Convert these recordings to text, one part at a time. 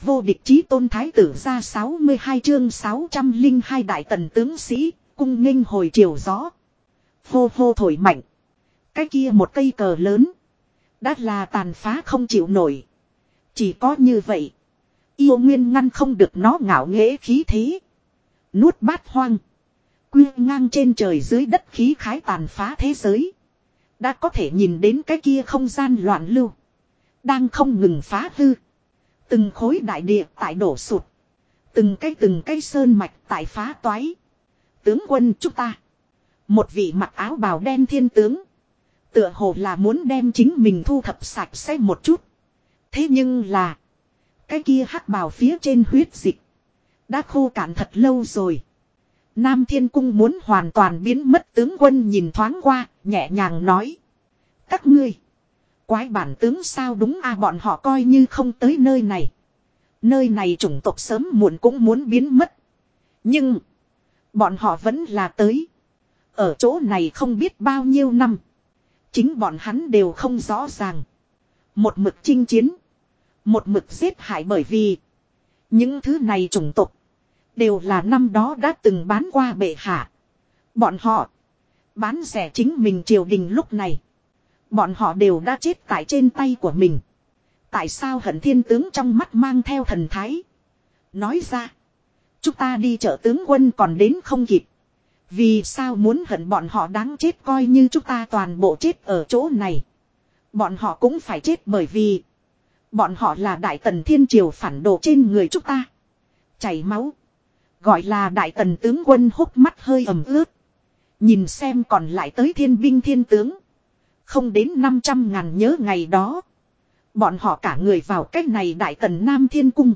Vô địch chí tôn thái tử ra 62 chương 602 đại tần tướng sĩ, cung nghênh hồi chiều gió. Hô hô thổi mạnh. Cái kia một cây cờ lớn. Đã là tàn phá không chịu nổi. Chỉ có như vậy. Yêu nguyên ngăn không được nó ngạo nghễ khí thế. Nuốt bát hoang. Quy ngang trên trời dưới đất khí khái tàn phá thế giới. Đã có thể nhìn đến cái kia không gian loạn lưu. Đang không ngừng phá hư. Từng khối đại địa tại đổ sụt. Từng cái từng cái sơn mạch tại phá toái. Tướng quân chúng ta. Một vị mặc áo bào đen thiên tướng. Tựa hồ là muốn đem chính mình thu thập sạch sẽ một chút. Thế nhưng là. Cái kia hắc bào phía trên huyết dịch. Đã khô cạn thật lâu rồi. Nam Thiên Cung muốn hoàn toàn biến mất tướng quân nhìn thoáng qua, nhẹ nhàng nói. Các ngươi. Quái bản tướng sao đúng à bọn họ coi như không tới nơi này. Nơi này chủng tộc sớm muộn cũng muốn biến mất. Nhưng. Bọn họ vẫn là tới. Ở chỗ này không biết bao nhiêu năm. Chính bọn hắn đều không rõ ràng. Một mực chinh chiến. Một mực giết hại bởi vì. Những thứ này chủng tộc. Đều là năm đó đã từng bán qua bệ hạ. Bọn họ. Bán rẻ chính mình triều đình lúc này. Bọn họ đều đã chết tại trên tay của mình. Tại sao hận thiên tướng trong mắt mang theo thần thái. Nói ra. Chúng ta đi chợ tướng quân còn đến không kịp. Vì sao muốn hận bọn họ đáng chết coi như chúng ta toàn bộ chết ở chỗ này. Bọn họ cũng phải chết bởi vì. Bọn họ là đại tần thiên triều phản đồ trên người chúng ta. Chảy máu. Gọi là đại tần tướng quân hốc mắt hơi ẩm ướt. Nhìn xem còn lại tới thiên binh thiên tướng. Không đến 500 ngàn nhớ ngày đó. Bọn họ cả người vào cách này đại tần Nam Thiên Cung.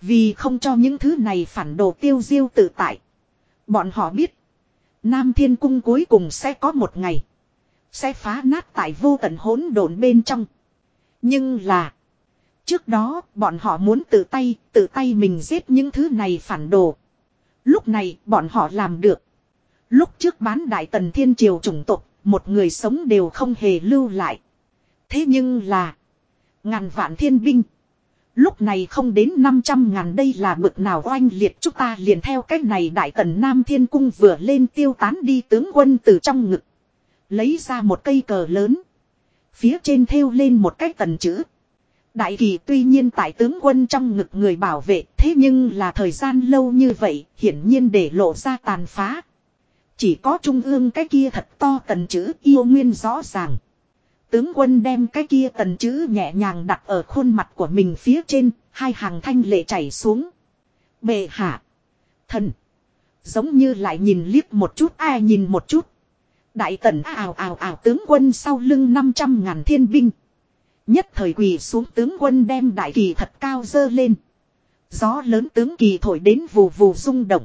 Vì không cho những thứ này phản đồ tiêu diêu tự tại. Bọn họ biết. Nam Thiên Cung cuối cùng sẽ có một ngày. Sẽ phá nát tại vô tận hỗn độn bên trong. Nhưng là. Trước đó bọn họ muốn tự tay, tự tay mình giết những thứ này phản đồ. Lúc này bọn họ làm được. Lúc trước bán đại tần thiên triều chủng tộc, một người sống đều không hề lưu lại. Thế nhưng là. Ngàn vạn thiên binh. Lúc này không đến 500 ngàn đây là bực nào oanh liệt chúng ta liền theo cách này đại tần Nam Thiên Cung vừa lên tiêu tán đi tướng quân từ trong ngực. Lấy ra một cây cờ lớn. Phía trên thêu lên một cái tần chữ. Đại kỳ tuy nhiên tại tướng quân trong ngực người bảo vệ thế nhưng là thời gian lâu như vậy, hiển nhiên để lộ ra tàn phá. Chỉ có trung ương cái kia thật to tần chữ yêu nguyên rõ ràng. Tướng quân đem cái kia tần chữ nhẹ nhàng đặt ở khuôn mặt của mình phía trên, hai hàng thanh lệ chảy xuống. Bệ hạ. Thần. Giống như lại nhìn liếc một chút ai nhìn một chút. Đại tần ào ào ào tướng quân sau lưng 500 ngàn thiên binh. Nhất thời quỳ xuống tướng quân đem đại kỳ thật cao dơ lên. Gió lớn tướng kỳ thổi đến vù vù rung động.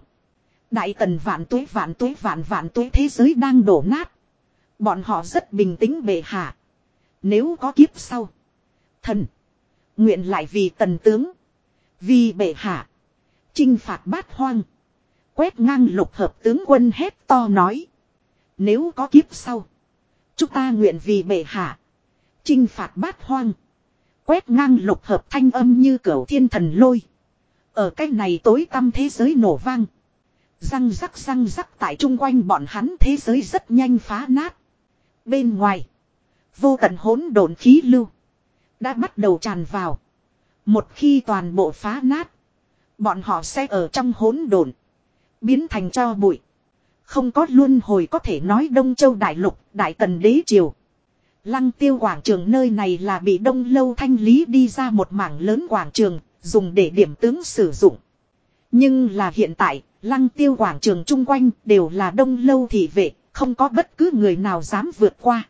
Đại tần vạn tuế vạn tuế, vạn vạn tuế thế giới đang đổ nát. Bọn họ rất bình tĩnh bệ hạ. Nếu có kiếp sau. Thần. Nguyện lại vì tần tướng. Vì bệ hạ. Chinh phạt bát hoang. Quét ngang lục hợp tướng quân hét to nói. Nếu có kiếp sau. Chúng ta nguyện vì bệ hạ. Chinh phạt bát hoang. Quét ngang lục hợp thanh âm như cửu thiên thần lôi. Ở cách này tối tăm thế giới nổ vang. Răng rắc răng rắc tại chung quanh bọn hắn thế giới rất nhanh phá nát. Bên ngoài. Vô tận hỗn độn khí lưu. Đã bắt đầu tràn vào. Một khi toàn bộ phá nát. Bọn họ sẽ ở trong hỗn độn. Biến thành cho bụi. Không có luân hồi có thể nói Đông Châu Đại Lục, Đại Tần Đế Triều. Lăng tiêu quảng trường nơi này là bị đông lâu thanh lý đi ra một mảng lớn quảng trường, dùng để điểm tướng sử dụng. Nhưng là hiện tại, lăng tiêu quảng trường chung quanh đều là đông lâu thị vệ, không có bất cứ người nào dám vượt qua.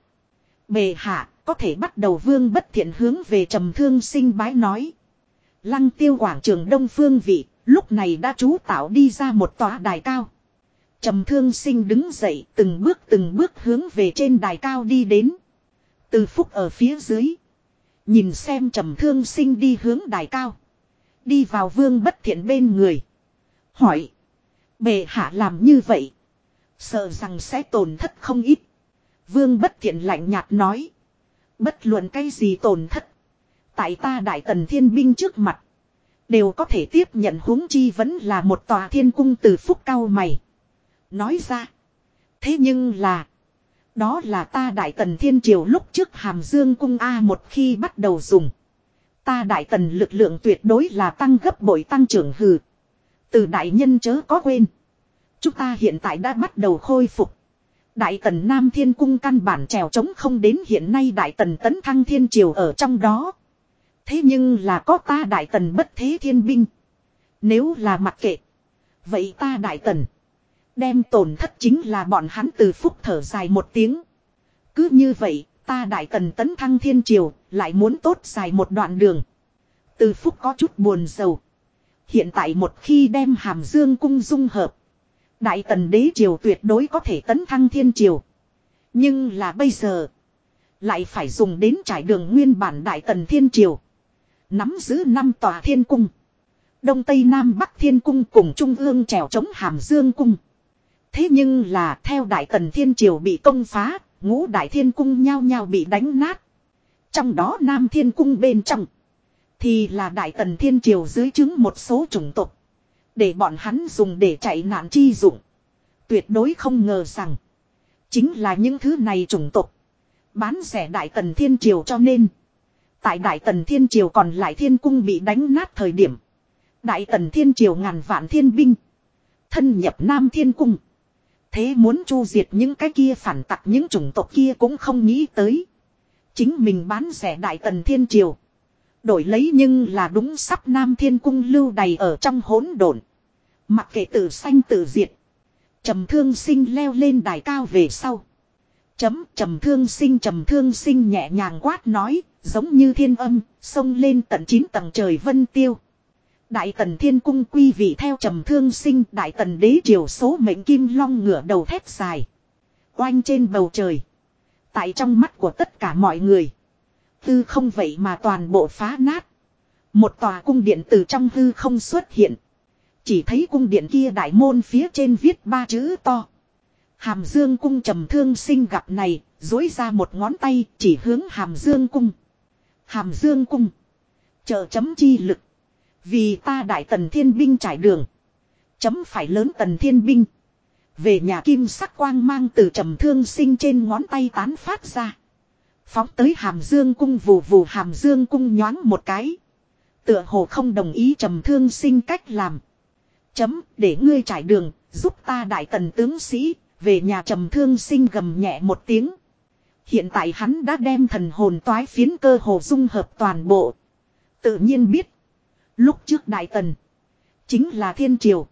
Bề hạ, có thể bắt đầu vương bất thiện hướng về trầm thương sinh bái nói. Lăng tiêu quảng trường đông phương vị, lúc này đã chú tạo đi ra một tòa đài cao. Trầm thương sinh đứng dậy từng bước từng bước hướng về trên đài cao đi đến. Từ phúc ở phía dưới. Nhìn xem trầm thương sinh đi hướng đài cao. Đi vào vương bất thiện bên người. Hỏi. Bề hạ làm như vậy. Sợ rằng sẽ tổn thất không ít. Vương bất thiện lạnh nhạt nói. Bất luận cái gì tổn thất. Tại ta đại tần thiên binh trước mặt. Đều có thể tiếp nhận huống chi vẫn là một tòa thiên cung từ phúc cao mày. Nói ra. Thế nhưng là. Đó là ta Đại Tần Thiên Triều lúc trước Hàm Dương Cung A một khi bắt đầu dùng. Ta Đại Tần lực lượng tuyệt đối là tăng gấp bội tăng trưởng hừ. Từ đại nhân chớ có quên. Chúng ta hiện tại đã bắt đầu khôi phục. Đại Tần Nam Thiên Cung căn bản trèo trống không đến hiện nay Đại Tần Tấn Thăng Thiên Triều ở trong đó. Thế nhưng là có ta Đại Tần bất thế thiên binh. Nếu là mặc kệ. Vậy ta Đại Tần. Đem tổn thất chính là bọn hắn từ phúc thở dài một tiếng. Cứ như vậy, ta Đại Tần Tấn Thăng Thiên Triều, lại muốn tốt dài một đoạn đường. Từ phúc có chút buồn sầu Hiện tại một khi đem hàm dương cung dung hợp. Đại tần đế triều tuyệt đối có thể tấn thăng thiên triều. Nhưng là bây giờ. Lại phải dùng đến trải đường nguyên bản đại tần thiên triều. Nắm giữ năm tòa thiên cung. Đông Tây Nam Bắc thiên cung cùng Trung ương trèo chống hàm dương cung. Thế nhưng là theo đại tần thiên triều bị công phá. Ngũ đại thiên cung nhao nhao bị đánh nát. Trong đó Nam thiên cung bên trong. Thì là đại tần thiên triều dưới chứng một số chủng tộc. Để bọn hắn dùng để chạy nạn chi dụng. Tuyệt đối không ngờ rằng. Chính là những thứ này chủng tộc. Bán rẻ đại tần thiên triều cho nên. Tại đại tần thiên triều còn lại thiên cung bị đánh nát thời điểm. Đại tần thiên triều ngàn vạn thiên binh. Thân nhập nam thiên cung. Thế muốn chu diệt những cái kia phản tặc, những chủng tộc kia cũng không nghĩ tới. Chính mình bán rẻ đại tần thiên triều. Đổi lấy nhưng là đúng sắp Nam Thiên Cung lưu đầy ở trong hỗn độn. Mặc kệ tử sanh tử diệt. Trầm thương sinh leo lên đài cao về sau. Chấm trầm thương sinh trầm thương sinh nhẹ nhàng quát nói, giống như thiên âm, xông lên tận 9 tầng trời vân tiêu. Đại tần thiên cung quy vị theo trầm thương sinh đại tần đế triều số mệnh kim long ngửa đầu thép dài. Oanh trên bầu trời. Tại trong mắt của tất cả mọi người. Hư không vậy mà toàn bộ phá nát. Một tòa cung điện từ trong hư không xuất hiện. Chỉ thấy cung điện kia đại môn phía trên viết ba chữ to. Hàm Dương cung trầm thương sinh gặp này, dối ra một ngón tay chỉ hướng Hàm Dương cung. Hàm Dương cung. Chờ chấm chi lực. Vì ta đại tần thiên binh trải đường. Chấm phải lớn tần thiên binh. Về nhà kim sắc quang mang từ trầm thương sinh trên ngón tay tán phát ra. Phóng tới hàm dương cung vù vù hàm dương cung nhoáng một cái. Tựa hồ không đồng ý trầm thương sinh cách làm. Chấm để ngươi trải đường, giúp ta đại tần tướng sĩ, về nhà trầm thương sinh gầm nhẹ một tiếng. Hiện tại hắn đã đem thần hồn toái phiến cơ hồ dung hợp toàn bộ. Tự nhiên biết. Lúc trước đại tần. Chính là thiên triều.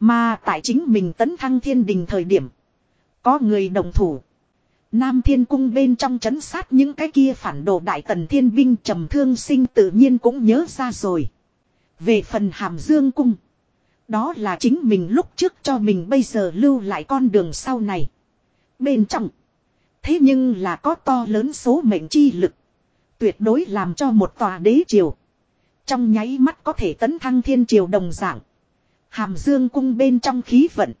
Mà tại chính mình tấn thăng thiên đình thời điểm. Có người đồng thủ. Nam Thiên Cung bên trong chấn sát những cái kia phản đồ đại tần thiên binh trầm thương sinh tự nhiên cũng nhớ ra rồi. Về phần hàm dương cung. Đó là chính mình lúc trước cho mình bây giờ lưu lại con đường sau này. Bên trong. Thế nhưng là có to lớn số mệnh chi lực. Tuyệt đối làm cho một tòa đế triều. Trong nháy mắt có thể tấn thăng thiên triều đồng dạng. Hàm dương cung bên trong khí vận.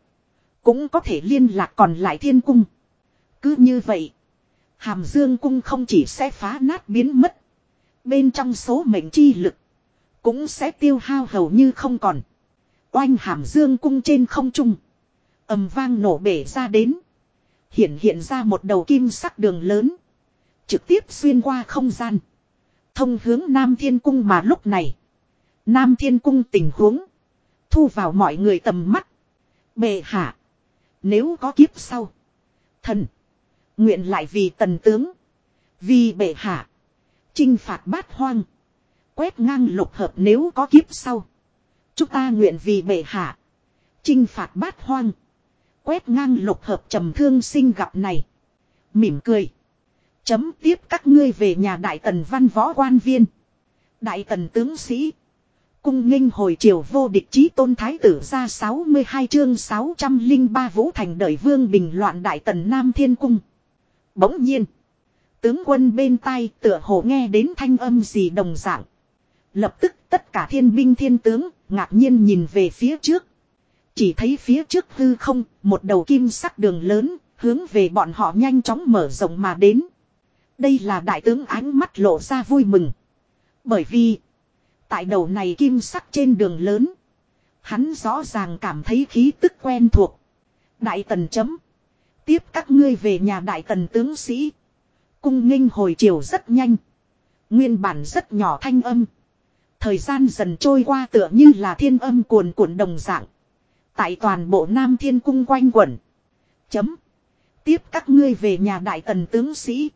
Cũng có thể liên lạc còn lại thiên cung. Cứ như vậy. Hàm dương cung không chỉ sẽ phá nát biến mất. Bên trong số mệnh chi lực. Cũng sẽ tiêu hao hầu như không còn. Oanh hàm dương cung trên không trung. ầm vang nổ bể ra đến. Hiện hiện ra một đầu kim sắc đường lớn. Trực tiếp xuyên qua không gian. Thông hướng Nam Thiên Cung mà lúc này. Nam Thiên Cung tình huống. Thu vào mọi người tầm mắt. Bệ hạ. Nếu có kiếp sau. Thần. Nguyện lại vì tần tướng. Vì bệ hạ. chinh phạt bát hoang. Quét ngang lục hợp nếu có kiếp sau. Chúng ta nguyện vì bệ hạ. chinh phạt bát hoang. Quét ngang lục hợp trầm thương sinh gặp này. Mỉm cười. Chấm tiếp các ngươi về nhà đại tần văn võ quan viên. Đại tần tướng sĩ. Cung nghênh hồi triều vô địch chí tôn thái tử ra 62 chương 603 vũ thành đời vương bình loạn đại tần Nam Thiên Cung. Bỗng nhiên. Tướng quân bên tai tựa hồ nghe đến thanh âm gì đồng dạng. Lập tức tất cả thiên binh thiên tướng ngạc nhiên nhìn về phía trước. Chỉ thấy phía trước hư không, một đầu kim sắc đường lớn, hướng về bọn họ nhanh chóng mở rộng mà đến. Đây là đại tướng ánh mắt lộ ra vui mừng. Bởi vì, Tại đầu này kim sắc trên đường lớn. Hắn rõ ràng cảm thấy khí tức quen thuộc. Đại tần chấm. Tiếp các ngươi về nhà đại tần tướng sĩ. Cung nghênh hồi chiều rất nhanh. Nguyên bản rất nhỏ thanh âm. Thời gian dần trôi qua tựa như là thiên âm cuồn cuộn đồng dạng. Tại toàn bộ Nam Thiên Cung quanh quẩn. Chấm. Tiếp các ngươi về nhà đại tần tướng sĩ.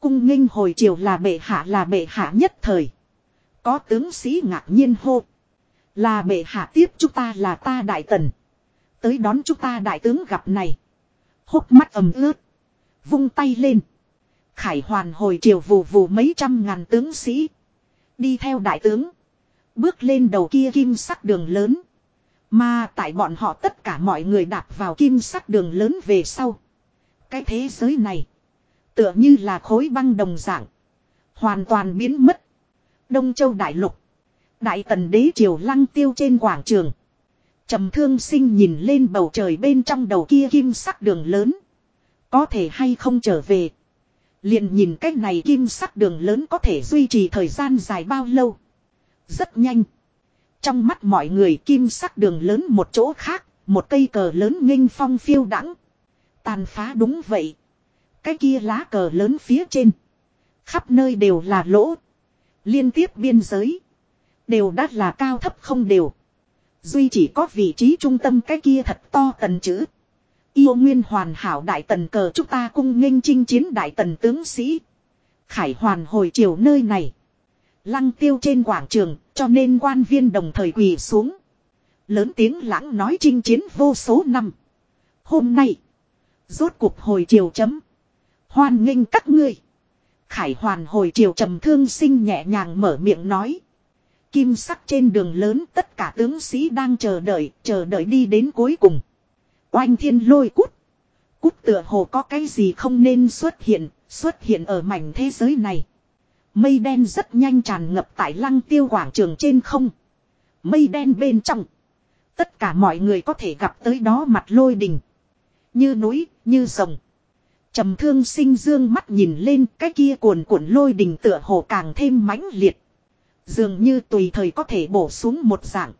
Cung nghênh hồi chiều là bệ hạ là bệ hạ nhất thời. Có tướng sĩ ngạc nhiên hô. Là bệ hạ tiếp chúng ta là ta đại tần. Tới đón chúng ta đại tướng gặp này. Hốc mắt ầm ướt. Vung tay lên. Khải hoàn hồi triều vù vù mấy trăm ngàn tướng sĩ. Đi theo đại tướng. Bước lên đầu kia kim sắc đường lớn. Mà tại bọn họ tất cả mọi người đạp vào kim sắc đường lớn về sau. Cái thế giới này. Tựa như là khối băng đồng dạng. Hoàn toàn biến mất. Đông Châu Đại Lục. Đại tần đế triều lăng tiêu trên quảng trường trầm thương sinh nhìn lên bầu trời bên trong đầu kia kim sắc đường lớn. Có thể hay không trở về. Liền nhìn cách này kim sắc đường lớn có thể duy trì thời gian dài bao lâu. Rất nhanh. Trong mắt mọi người kim sắc đường lớn một chỗ khác, một cây cờ lớn nghênh phong phiêu đãng Tàn phá đúng vậy. Cái kia lá cờ lớn phía trên. Khắp nơi đều là lỗ. Liên tiếp biên giới. Đều đắt là cao thấp không đều. Duy chỉ có vị trí trung tâm cái kia thật to tần chữ. Yêu nguyên hoàn hảo đại tần cờ chúng ta cung nghênh chinh chiến đại tần tướng sĩ. Khải hoàn hồi chiều nơi này. Lăng tiêu trên quảng trường, cho nên quan viên đồng thời quỳ xuống. Lớn tiếng lãng nói chinh chiến vô số năm. Hôm nay. Rốt cuộc hồi chiều chấm. Hoan nghênh các ngươi. Khải hoàn hồi chiều trầm thương sinh nhẹ nhàng mở miệng nói. Kim sắc trên đường lớn tất cả tướng sĩ đang chờ đợi, chờ đợi đi đến cuối cùng. Oanh thiên lôi cút. Cút tựa hồ có cái gì không nên xuất hiện, xuất hiện ở mảnh thế giới này. Mây đen rất nhanh tràn ngập tại lăng tiêu quảng trường trên không. Mây đen bên trong. Tất cả mọi người có thể gặp tới đó mặt lôi đình. Như núi, như rồng. trầm thương sinh dương mắt nhìn lên cái kia cuồn cuộn lôi đình tựa hồ càng thêm mãnh liệt. Dường như tùy thời có thể bổ xuống một dạng.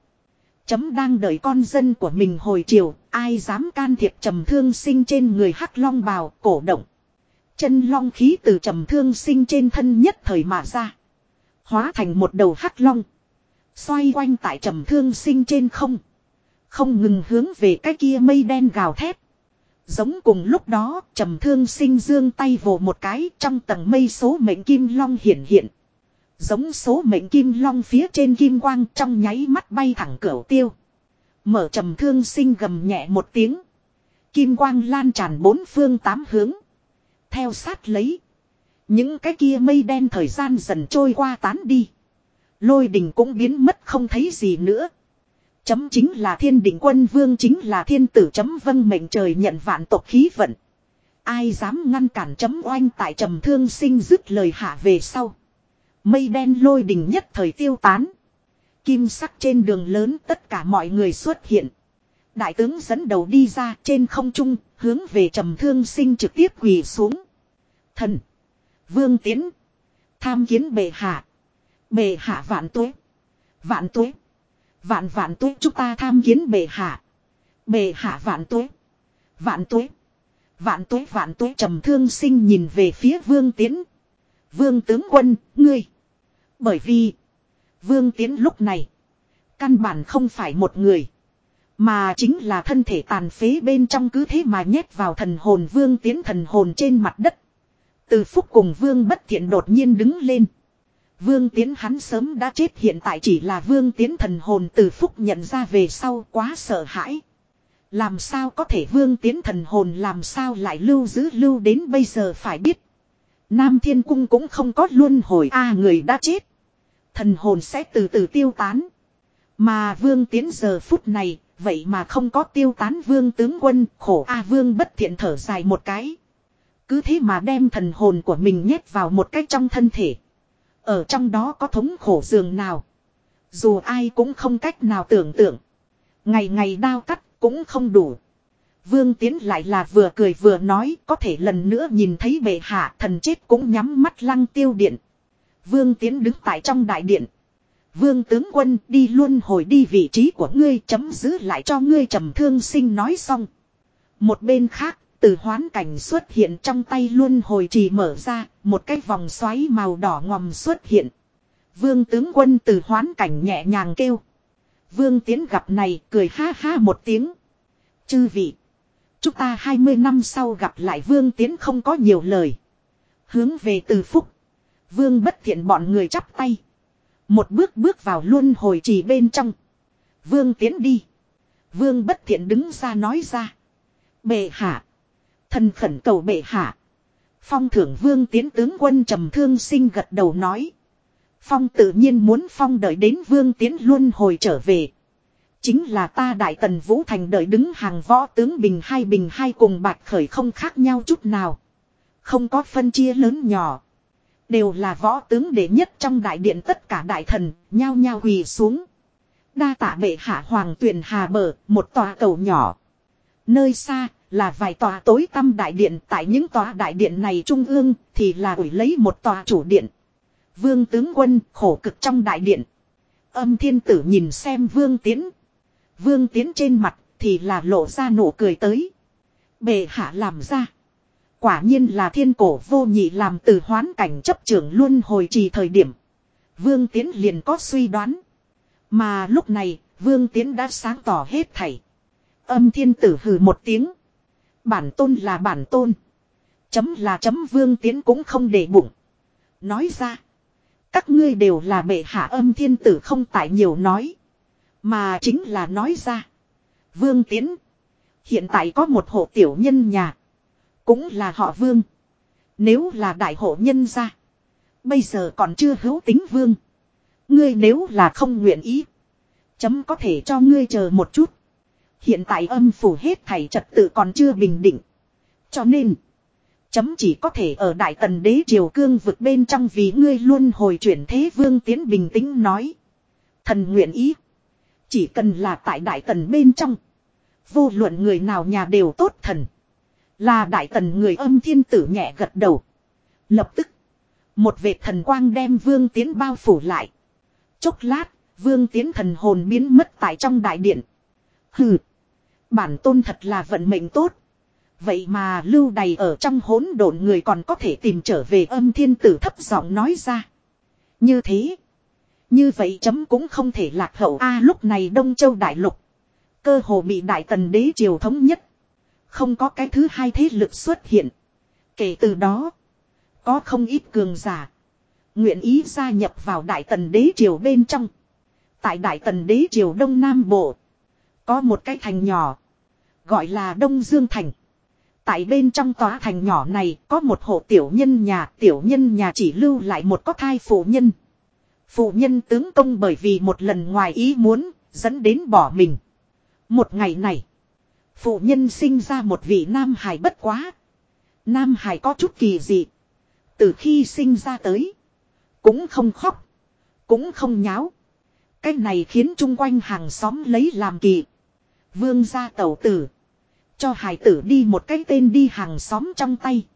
Chấm đang đợi con dân của mình hồi chiều, ai dám can thiệp trầm thương sinh trên người hắc long bào, cổ động. Chân long khí từ trầm thương sinh trên thân nhất thời mà ra. Hóa thành một đầu hắc long. Xoay quanh tại trầm thương sinh trên không. Không ngừng hướng về cái kia mây đen gào thét. Giống cùng lúc đó, trầm thương sinh dương tay vồ một cái trong tầng mây số mệnh kim long hiển hiện. Giống số mệnh kim long phía trên kim quang trong nháy mắt bay thẳng cửa tiêu. Mở trầm thương sinh gầm nhẹ một tiếng. Kim quang lan tràn bốn phương tám hướng. Theo sát lấy. Những cái kia mây đen thời gian dần trôi qua tán đi. Lôi đình cũng biến mất không thấy gì nữa. Chấm chính là thiên đình quân vương chính là thiên tử chấm vâng mệnh trời nhận vạn tộc khí vận. Ai dám ngăn cản chấm oanh tại trầm thương sinh dứt lời hạ về sau. Mây đen lôi đình nhất thời tiêu tán. Kim sắc trên đường lớn tất cả mọi người xuất hiện. Đại tướng dẫn đầu đi ra trên không trung, hướng về trầm thương sinh trực tiếp quỳ xuống. Thần. Vương tiến. Tham kiến bệ hạ. Bệ hạ vạn tuế. Vạn tuế. Vạn vạn tuế chúng ta tham kiến bệ hạ. Bệ hạ vạn tuế. Vạn tuế. Vạn tuế vạn tuế trầm thương sinh nhìn về phía vương tiến. Vương tướng quân, ngươi. Bởi vì. Vương tiến lúc này. Căn bản không phải một người. Mà chính là thân thể tàn phế bên trong cứ thế mà nhét vào thần hồn vương tiến thần hồn trên mặt đất. Từ phúc cùng vương bất thiện đột nhiên đứng lên. Vương tiến hắn sớm đã chết, hiện tại chỉ là vương tiến thần hồn từ phúc nhận ra về sau quá sợ hãi. Làm sao có thể vương tiến thần hồn làm sao lại lưu giữ lưu đến bây giờ phải biết. Nam thiên cung cũng không có luân hồi a người đã chết. Thần hồn sẽ từ từ tiêu tán. Mà vương tiến giờ phút này, vậy mà không có tiêu tán vương tướng quân, khổ a vương bất thiện thở dài một cái. Cứ thế mà đem thần hồn của mình nhét vào một cách trong thân thể. Ở trong đó có thống khổ giường nào. Dù ai cũng không cách nào tưởng tượng. Ngày ngày đao cắt cũng không đủ. Vương Tiến lại là vừa cười vừa nói có thể lần nữa nhìn thấy bệ hạ thần chết cũng nhắm mắt lăng tiêu điện. Vương Tiến đứng tại trong đại điện. Vương tướng quân đi luôn hồi đi vị trí của ngươi chấm giữ lại cho ngươi trầm thương sinh nói xong. Một bên khác, từ hoán cảnh xuất hiện trong tay luôn hồi trì mở ra, một cái vòng xoáy màu đỏ ngòm xuất hiện. Vương tướng quân từ hoán cảnh nhẹ nhàng kêu. Vương tiến gặp này cười ha ha một tiếng. Chư vị. Chúng ta 20 năm sau gặp lại vương tiến không có nhiều lời. Hướng về từ phúc. Vương bất thiện bọn người chắp tay. Một bước bước vào luôn hồi trì bên trong. Vương tiến đi. Vương bất thiện đứng ra nói ra. Bệ hạ. Thần khẩn cầu bệ hạ. Phong thưởng vương tiến tướng quân trầm thương sinh gật đầu nói. Phong tự nhiên muốn Phong đợi đến vương tiến luôn hồi trở về. Chính là ta đại tần vũ thành đợi đứng hàng võ tướng bình hai bình hai cùng bạch khởi không khác nhau chút nào. Không có phân chia lớn nhỏ. Đều là võ tướng đệ nhất trong đại điện tất cả đại thần, nhao nhao quỳ xuống. Đa tạ bệ hạ hoàng tuyền hà bờ, một tòa cầu nhỏ. Nơi xa, là vài tòa tối tăm đại điện, tại những tòa đại điện này trung ương, thì là ủi lấy một tòa chủ điện. Vương tướng quân khổ cực trong đại điện. Âm thiên tử nhìn xem vương tiến. Vương tiến trên mặt thì là lộ ra nụ cười tới. Bệ hạ làm ra. Quả nhiên là thiên cổ vô nhị làm từ hoán cảnh chấp trưởng luôn hồi trì thời điểm. Vương tiến liền có suy đoán. Mà lúc này, vương tiến đã sáng tỏ hết thảy. Âm thiên tử hừ một tiếng. Bản tôn là bản tôn. Chấm là chấm vương tiến cũng không để bụng. Nói ra. Các ngươi đều là bệ hạ âm thiên tử không tại nhiều nói. Mà chính là nói ra. Vương Tiến. Hiện tại có một hộ tiểu nhân nhà. Cũng là họ Vương. Nếu là đại hộ nhân gia. Bây giờ còn chưa hữu tính Vương. Ngươi nếu là không nguyện ý. Chấm có thể cho ngươi chờ một chút. Hiện tại âm phủ hết thảy trật tự còn chưa bình định. Cho nên. Chấm chỉ có thể ở Đại Tần Đế Triều Cương vực bên trong vì ngươi luôn hồi chuyển thế vương tiến bình tĩnh nói. Thần nguyện ý. Chỉ cần là tại Đại Tần bên trong. Vô luận người nào nhà đều tốt thần. Là Đại Tần người âm thiên tử nhẹ gật đầu. Lập tức. Một vệt thần quang đem vương tiến bao phủ lại. Chốc lát, vương tiến thần hồn biến mất tại trong đại điện. Hừ. Bản tôn thật là vận mệnh tốt. Vậy mà lưu đầy ở trong hỗn độn người còn có thể tìm trở về âm thiên tử thấp giọng nói ra. Như thế. Như vậy chấm cũng không thể lạc hậu a lúc này Đông Châu Đại Lục. Cơ hồ bị Đại Tần Đế Triều thống nhất. Không có cái thứ hai thế lực xuất hiện. Kể từ đó. Có không ít cường giả. Nguyện ý gia nhập vào Đại Tần Đế Triều bên trong. Tại Đại Tần Đế Triều Đông Nam Bộ. Có một cái thành nhỏ. Gọi là Đông Dương Thành. Tại bên trong tòa thành nhỏ này có một hộ tiểu nhân nhà, tiểu nhân nhà chỉ lưu lại một có thai phụ nhân. Phụ nhân tướng công bởi vì một lần ngoài ý muốn, dẫn đến bỏ mình. Một ngày này, phụ nhân sinh ra một vị nam hải bất quá. Nam hải có chút kỳ dị. Từ khi sinh ra tới, cũng không khóc, cũng không nháo. Cái này khiến chung quanh hàng xóm lấy làm kỳ. Vương gia tẩu tử. Cho hải tử đi một cái tên đi hàng xóm trong tay.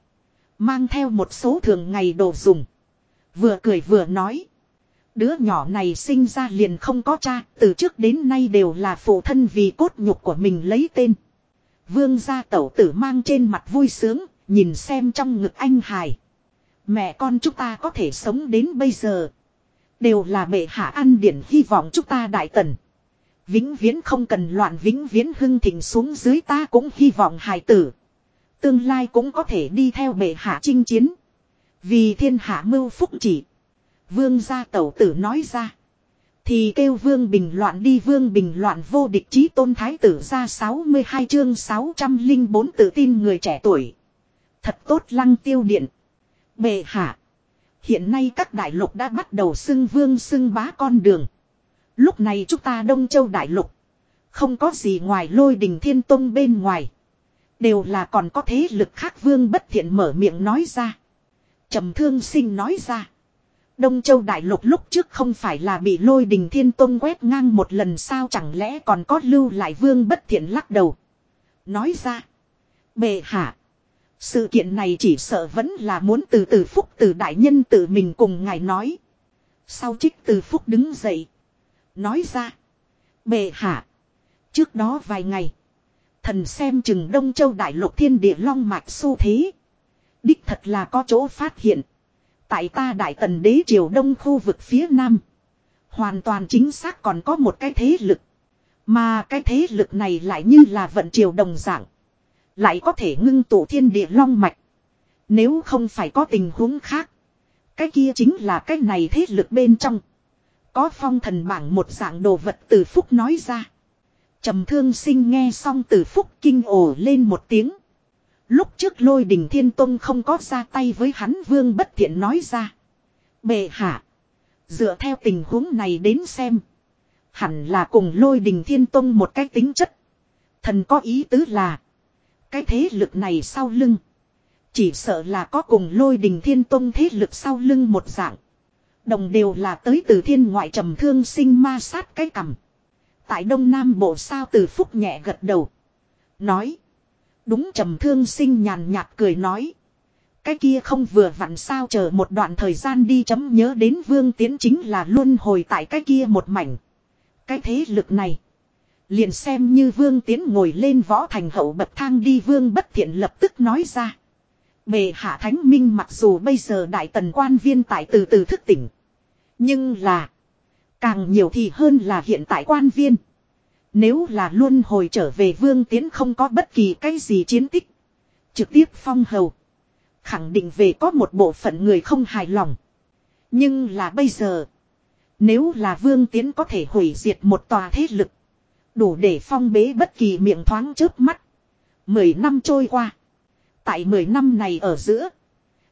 Mang theo một số thường ngày đồ dùng. Vừa cười vừa nói. Đứa nhỏ này sinh ra liền không có cha, từ trước đến nay đều là phụ thân vì cốt nhục của mình lấy tên. Vương gia tẩu tử mang trên mặt vui sướng, nhìn xem trong ngực anh hài. Mẹ con chúng ta có thể sống đến bây giờ. Đều là bệ hạ ăn điển hy vọng chúng ta đại tần. Vĩnh viễn không cần loạn vĩnh viễn hưng thịnh xuống dưới ta cũng hy vọng hài tử. Tương lai cũng có thể đi theo bệ hạ chinh chiến. Vì thiên hạ mưu phúc chỉ. Vương gia tẩu tử nói ra. Thì kêu vương bình loạn đi, vương bình loạn vô địch chí tôn thái tử ra 62 chương 604 tự tin người trẻ tuổi. Thật tốt lăng tiêu điện. Bệ hạ. Hiện nay các đại lục đã bắt đầu xưng vương xưng bá con đường. Lúc này chúng ta Đông Châu Đại Lục. Không có gì ngoài lôi đình thiên tông bên ngoài. Đều là còn có thế lực khác vương bất thiện mở miệng nói ra. trầm thương sinh nói ra. Đông Châu Đại Lục lúc trước không phải là bị lôi đình thiên tông quét ngang một lần sao chẳng lẽ còn có lưu lại vương bất thiện lắc đầu. Nói ra. Bệ hạ. Sự kiện này chỉ sợ vẫn là muốn từ từ phúc từ đại nhân tự mình cùng ngài nói. Sau trích từ phúc đứng dậy. Nói ra. Bệ hạ. Trước đó vài ngày. Thần xem chừng Đông Châu Đại Lục Thiên Địa Long Mạch xu thế. Đích thật là có chỗ phát hiện. Tại ta Đại Tần Đế Triều Đông khu vực phía Nam. Hoàn toàn chính xác còn có một cái thế lực. Mà cái thế lực này lại như là vận triều đồng dạng. Lại có thể ngưng tụ thiên địa long mạch. Nếu không phải có tình huống khác. Cái kia chính là cái này thế lực bên trong. Có phong thần bảng một dạng đồ vật từ phúc nói ra. trầm thương sinh nghe xong từ phúc kinh ồ lên một tiếng. Lúc trước lôi đình thiên tông không có ra tay với hắn vương bất thiện nói ra. Bệ hạ. Dựa theo tình huống này đến xem. Hẳn là cùng lôi đình thiên tông một cái tính chất. Thần có ý tứ là. Cái thế lực này sau lưng. Chỉ sợ là có cùng lôi đình thiên tông thế lực sau lưng một dạng. Đồng đều là tới từ thiên ngoại trầm thương sinh ma sát cái cằm. Tại đông nam bộ sao từ phúc nhẹ gật đầu. Nói. Đúng trầm thương sinh nhàn nhạt cười nói. Cái kia không vừa vặn sao chờ một đoạn thời gian đi chấm nhớ đến vương tiến chính là luôn hồi tại cái kia một mảnh. Cái thế lực này. Liền xem như vương tiến ngồi lên võ thành hậu bậc thang đi vương bất thiện lập tức nói ra. Bề hạ thánh minh mặc dù bây giờ đại tần quan viên tại từ từ thức tỉnh. Nhưng là. Càng nhiều thì hơn là hiện tại quan viên. Nếu là luôn hồi trở về vương tiến không có bất kỳ cái gì chiến tích. Trực tiếp phong hầu. Khẳng định về có một bộ phận người không hài lòng. Nhưng là bây giờ. Nếu là vương tiến có thể hủy diệt một tòa thế lực. Đủ để phong bế bất kỳ miệng thoáng trước mắt. Mười năm trôi qua. Tại mười năm này ở giữa.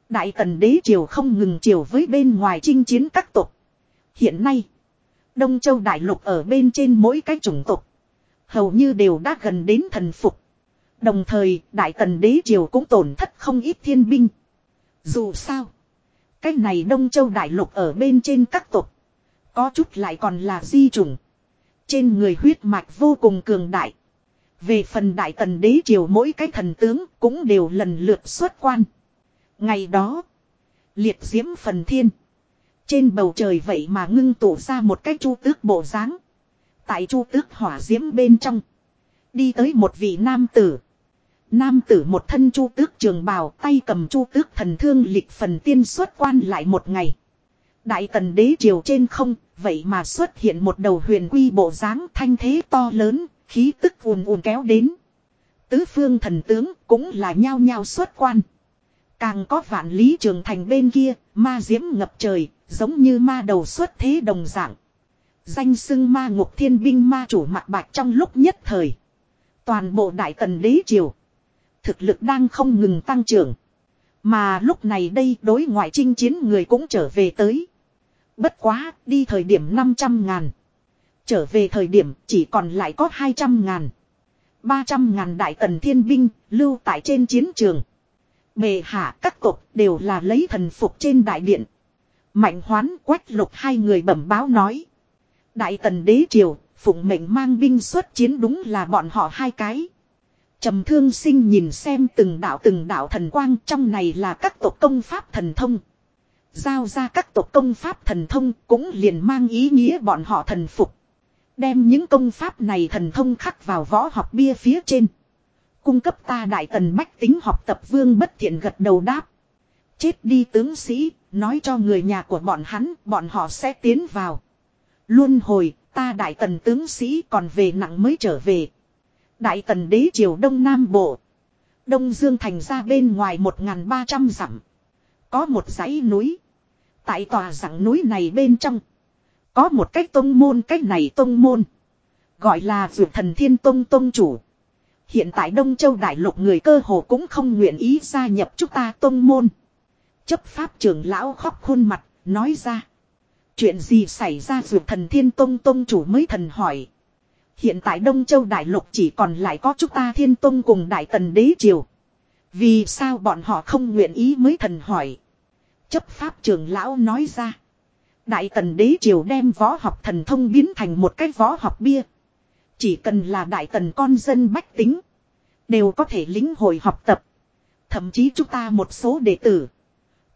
Đại tần đế triều không ngừng triều với bên ngoài chinh chiến các tộc. Hiện nay. Đông châu đại lục ở bên trên mỗi cái chủng tộc. Hầu như đều đã gần đến thần phục. Đồng thời, đại tần đế triều cũng tổn thất không ít thiên binh. Dù sao. Cái này đông châu đại lục ở bên trên các tộc. Có chút lại còn là di chủng. Trên người huyết mạch vô cùng cường đại. Về phần đại tần đế triều mỗi cái thần tướng cũng đều lần lượt xuất quan. Ngày đó. Liệt diễm phần thiên. Trên bầu trời vậy mà ngưng tụ ra một cái chu tước bộ dáng Tại chu tước hỏa diễm bên trong. Đi tới một vị nam tử. Nam tử một thân chu tước trường bào tay cầm chu tước thần thương lịch phần tiên xuất quan lại một ngày. Đại tần đế triều trên không, vậy mà xuất hiện một đầu huyền quy bộ dáng thanh thế to lớn, khí tức ùn ùn kéo đến. Tứ phương thần tướng cũng là nhao nhao xuất quan. Càng có vạn lý trường thành bên kia, ma diễm ngập trời, giống như ma đầu xuất thế đồng dạng. Danh xưng ma ngục thiên binh ma chủ mặt bạch trong lúc nhất thời. Toàn bộ đại tần đế triều. Thực lực đang không ngừng tăng trưởng. Mà lúc này đây đối ngoại chinh chiến người cũng trở về tới. Bất quá, đi thời điểm 500 ngàn. Trở về thời điểm chỉ còn lại có 200 ngàn. 300 ngàn đại tần thiên binh, lưu tại trên chiến trường. Bề hạ các tộc đều là lấy thần phục trên đại điện. Mạnh hoán quách lục hai người bẩm báo nói. Đại tần đế triều, phụng mệnh mang binh xuất chiến đúng là bọn họ hai cái. trầm thương sinh nhìn xem từng đạo từng đạo thần quang trong này là các tộc công pháp thần thông. Giao ra các tộc công pháp thần thông cũng liền mang ý nghĩa bọn họ thần phục. Đem những công pháp này thần thông khắc vào võ học bia phía trên. Cung cấp ta đại tần bách tính học tập vương bất thiện gật đầu đáp. Chết đi tướng sĩ, nói cho người nhà của bọn hắn, bọn họ sẽ tiến vào. Luôn hồi, ta đại tần tướng sĩ còn về nặng mới trở về. Đại tần đế triều đông nam bộ. Đông Dương thành ra bên ngoài 1.300 dặm. Có một dãy núi. Tại tòa rặng núi này bên trong. Có một cách tông môn cách này tông môn. Gọi là vượt thần thiên tông tông chủ. Hiện tại Đông Châu Đại Lục người cơ hồ cũng không nguyện ý gia nhập chúng ta tông môn. Chấp pháp trưởng lão khóc khuôn mặt, nói ra. Chuyện gì xảy ra vượt thần thiên tông tông chủ mới thần hỏi. Hiện tại Đông Châu Đại Lục chỉ còn lại có chúng ta thiên tông cùng Đại Tần Đế Triều. Vì sao bọn họ không nguyện ý mới thần hỏi. Chấp pháp trưởng lão nói ra. Đại tần đế triều đem võ học thần thông biến thành một cái võ học bia. Chỉ cần là đại tần con dân bách tính. Đều có thể lính hội học tập. Thậm chí chúng ta một số đệ tử.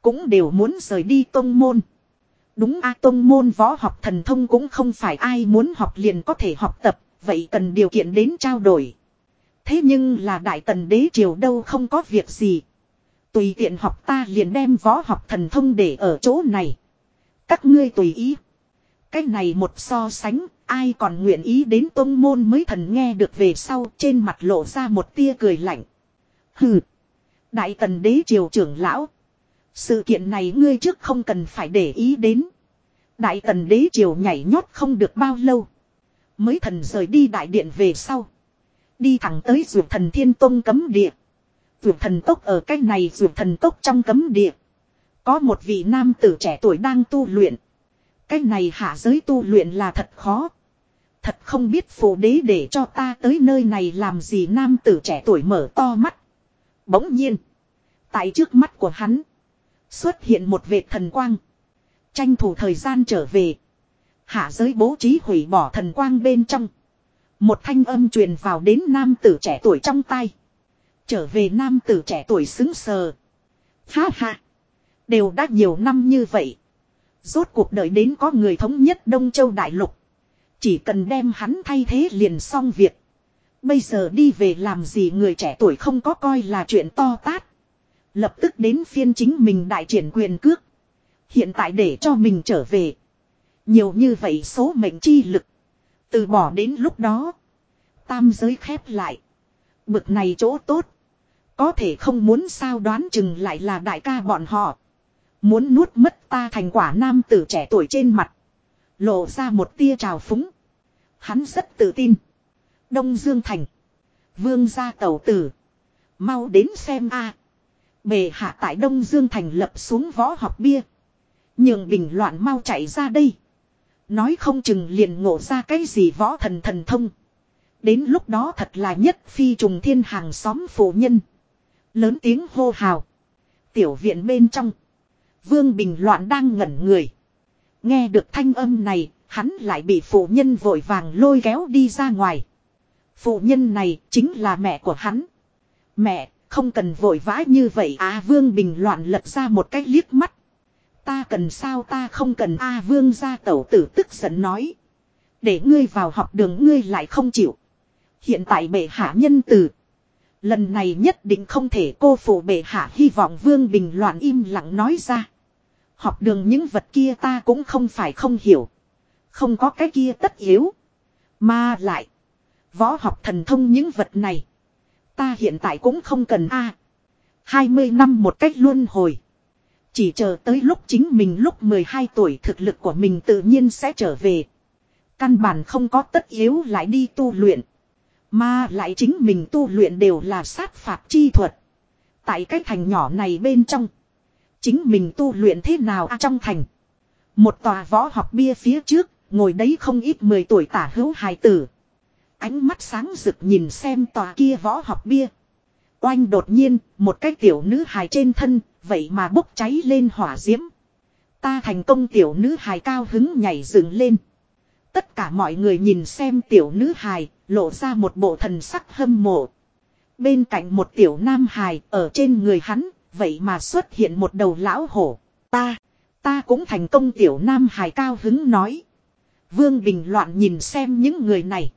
Cũng đều muốn rời đi tông môn. Đúng A Tông môn võ học thần thông cũng không phải ai muốn học liền có thể học tập, vậy cần điều kiện đến trao đổi. Thế nhưng là Đại Tần Đế Triều đâu không có việc gì. Tùy tiện học ta liền đem võ học thần thông để ở chỗ này. Các ngươi tùy ý. Cái này một so sánh, ai còn nguyện ý đến tôn môn mới thần nghe được về sau trên mặt lộ ra một tia cười lạnh. Hừ. Đại tần đế triều trưởng lão. Sự kiện này ngươi trước không cần phải để ý đến. Đại tần đế triều nhảy nhót không được bao lâu. Mới thần rời đi đại điện về sau. Đi thẳng tới rượu thần thiên tông cấm địa. Rượu thần tốc ở cái này rượu thần tốc trong cấm địa. Có một vị nam tử trẻ tuổi đang tu luyện. Cái này hạ giới tu luyện là thật khó. Thật không biết phổ đế để cho ta tới nơi này làm gì nam tử trẻ tuổi mở to mắt. Bỗng nhiên. Tại trước mắt của hắn. Xuất hiện một vệt thần quang. Tranh thủ thời gian trở về. Hạ giới bố trí hủy bỏ thần quang bên trong. Một thanh âm truyền vào đến nam tử trẻ tuổi trong tay. Trở về nam tử trẻ tuổi xứng sờ. Ha ha. Đều đã nhiều năm như vậy. Rốt cuộc đời đến có người thống nhất Đông Châu Đại Lục. Chỉ cần đem hắn thay thế liền xong việc. Bây giờ đi về làm gì người trẻ tuổi không có coi là chuyện to tát. Lập tức đến phiên chính mình đại triển quyền cước. Hiện tại để cho mình trở về. Nhiều như vậy số mệnh chi lực. Từ bỏ đến lúc đó. Tam giới khép lại. Bực này chỗ tốt. Có thể không muốn sao đoán chừng lại là đại ca bọn họ. Muốn nuốt mất ta thành quả nam tử trẻ tuổi trên mặt. Lộ ra một tia trào phúng. Hắn rất tự tin. Đông Dương Thành. Vương gia tẩu tử. Mau đến xem a. Bề hạ tại Đông Dương Thành lập xuống võ học bia. Nhường bình loạn mau chạy ra đây. Nói không chừng liền ngộ ra cái gì võ thần thần thông. Đến lúc đó thật là nhất phi trùng thiên hàng xóm phụ nhân. Lớn tiếng hô hào. Tiểu viện bên trong. Vương Bình Loạn đang ngẩn người. Nghe được thanh âm này, hắn lại bị phụ nhân vội vàng lôi kéo đi ra ngoài. Phụ nhân này chính là mẹ của hắn. Mẹ, không cần vội vã như vậy à Vương Bình Loạn lật ra một cái liếc mắt. Ta cần sao ta không cần a Vương gia tẩu tử tức giận nói. Để ngươi vào học đường ngươi lại không chịu. Hiện tại bệ hạ nhân tử. Lần này nhất định không thể cô phụ bệ hạ hy vọng Vương Bình Loạn im lặng nói ra. Học đường những vật kia ta cũng không phải không hiểu. Không có cái kia tất yếu. Mà lại. Võ học thần thông những vật này. Ta hiện tại cũng không cần a. hai 20 năm một cách luân hồi. Chỉ chờ tới lúc chính mình lúc 12 tuổi thực lực của mình tự nhiên sẽ trở về. Căn bản không có tất yếu lại đi tu luyện. Mà lại chính mình tu luyện đều là sát phạt chi thuật. Tại cái thành nhỏ này bên trong. Chính mình tu luyện thế nào à trong thành. Một tòa võ học bia phía trước, ngồi đấy không ít 10 tuổi tả hữu hài tử. Ánh mắt sáng rực nhìn xem tòa kia võ học bia. Oanh đột nhiên, một cái tiểu nữ hài trên thân, vậy mà bốc cháy lên hỏa diễm. Ta thành công tiểu nữ hài cao hứng nhảy dựng lên. Tất cả mọi người nhìn xem tiểu nữ hài, lộ ra một bộ thần sắc hâm mộ. Bên cạnh một tiểu nam hài, ở trên người hắn, vậy mà xuất hiện một đầu lão hổ. Ta, ta cũng thành công tiểu nam hài cao hứng nói. Vương Bình loạn nhìn xem những người này.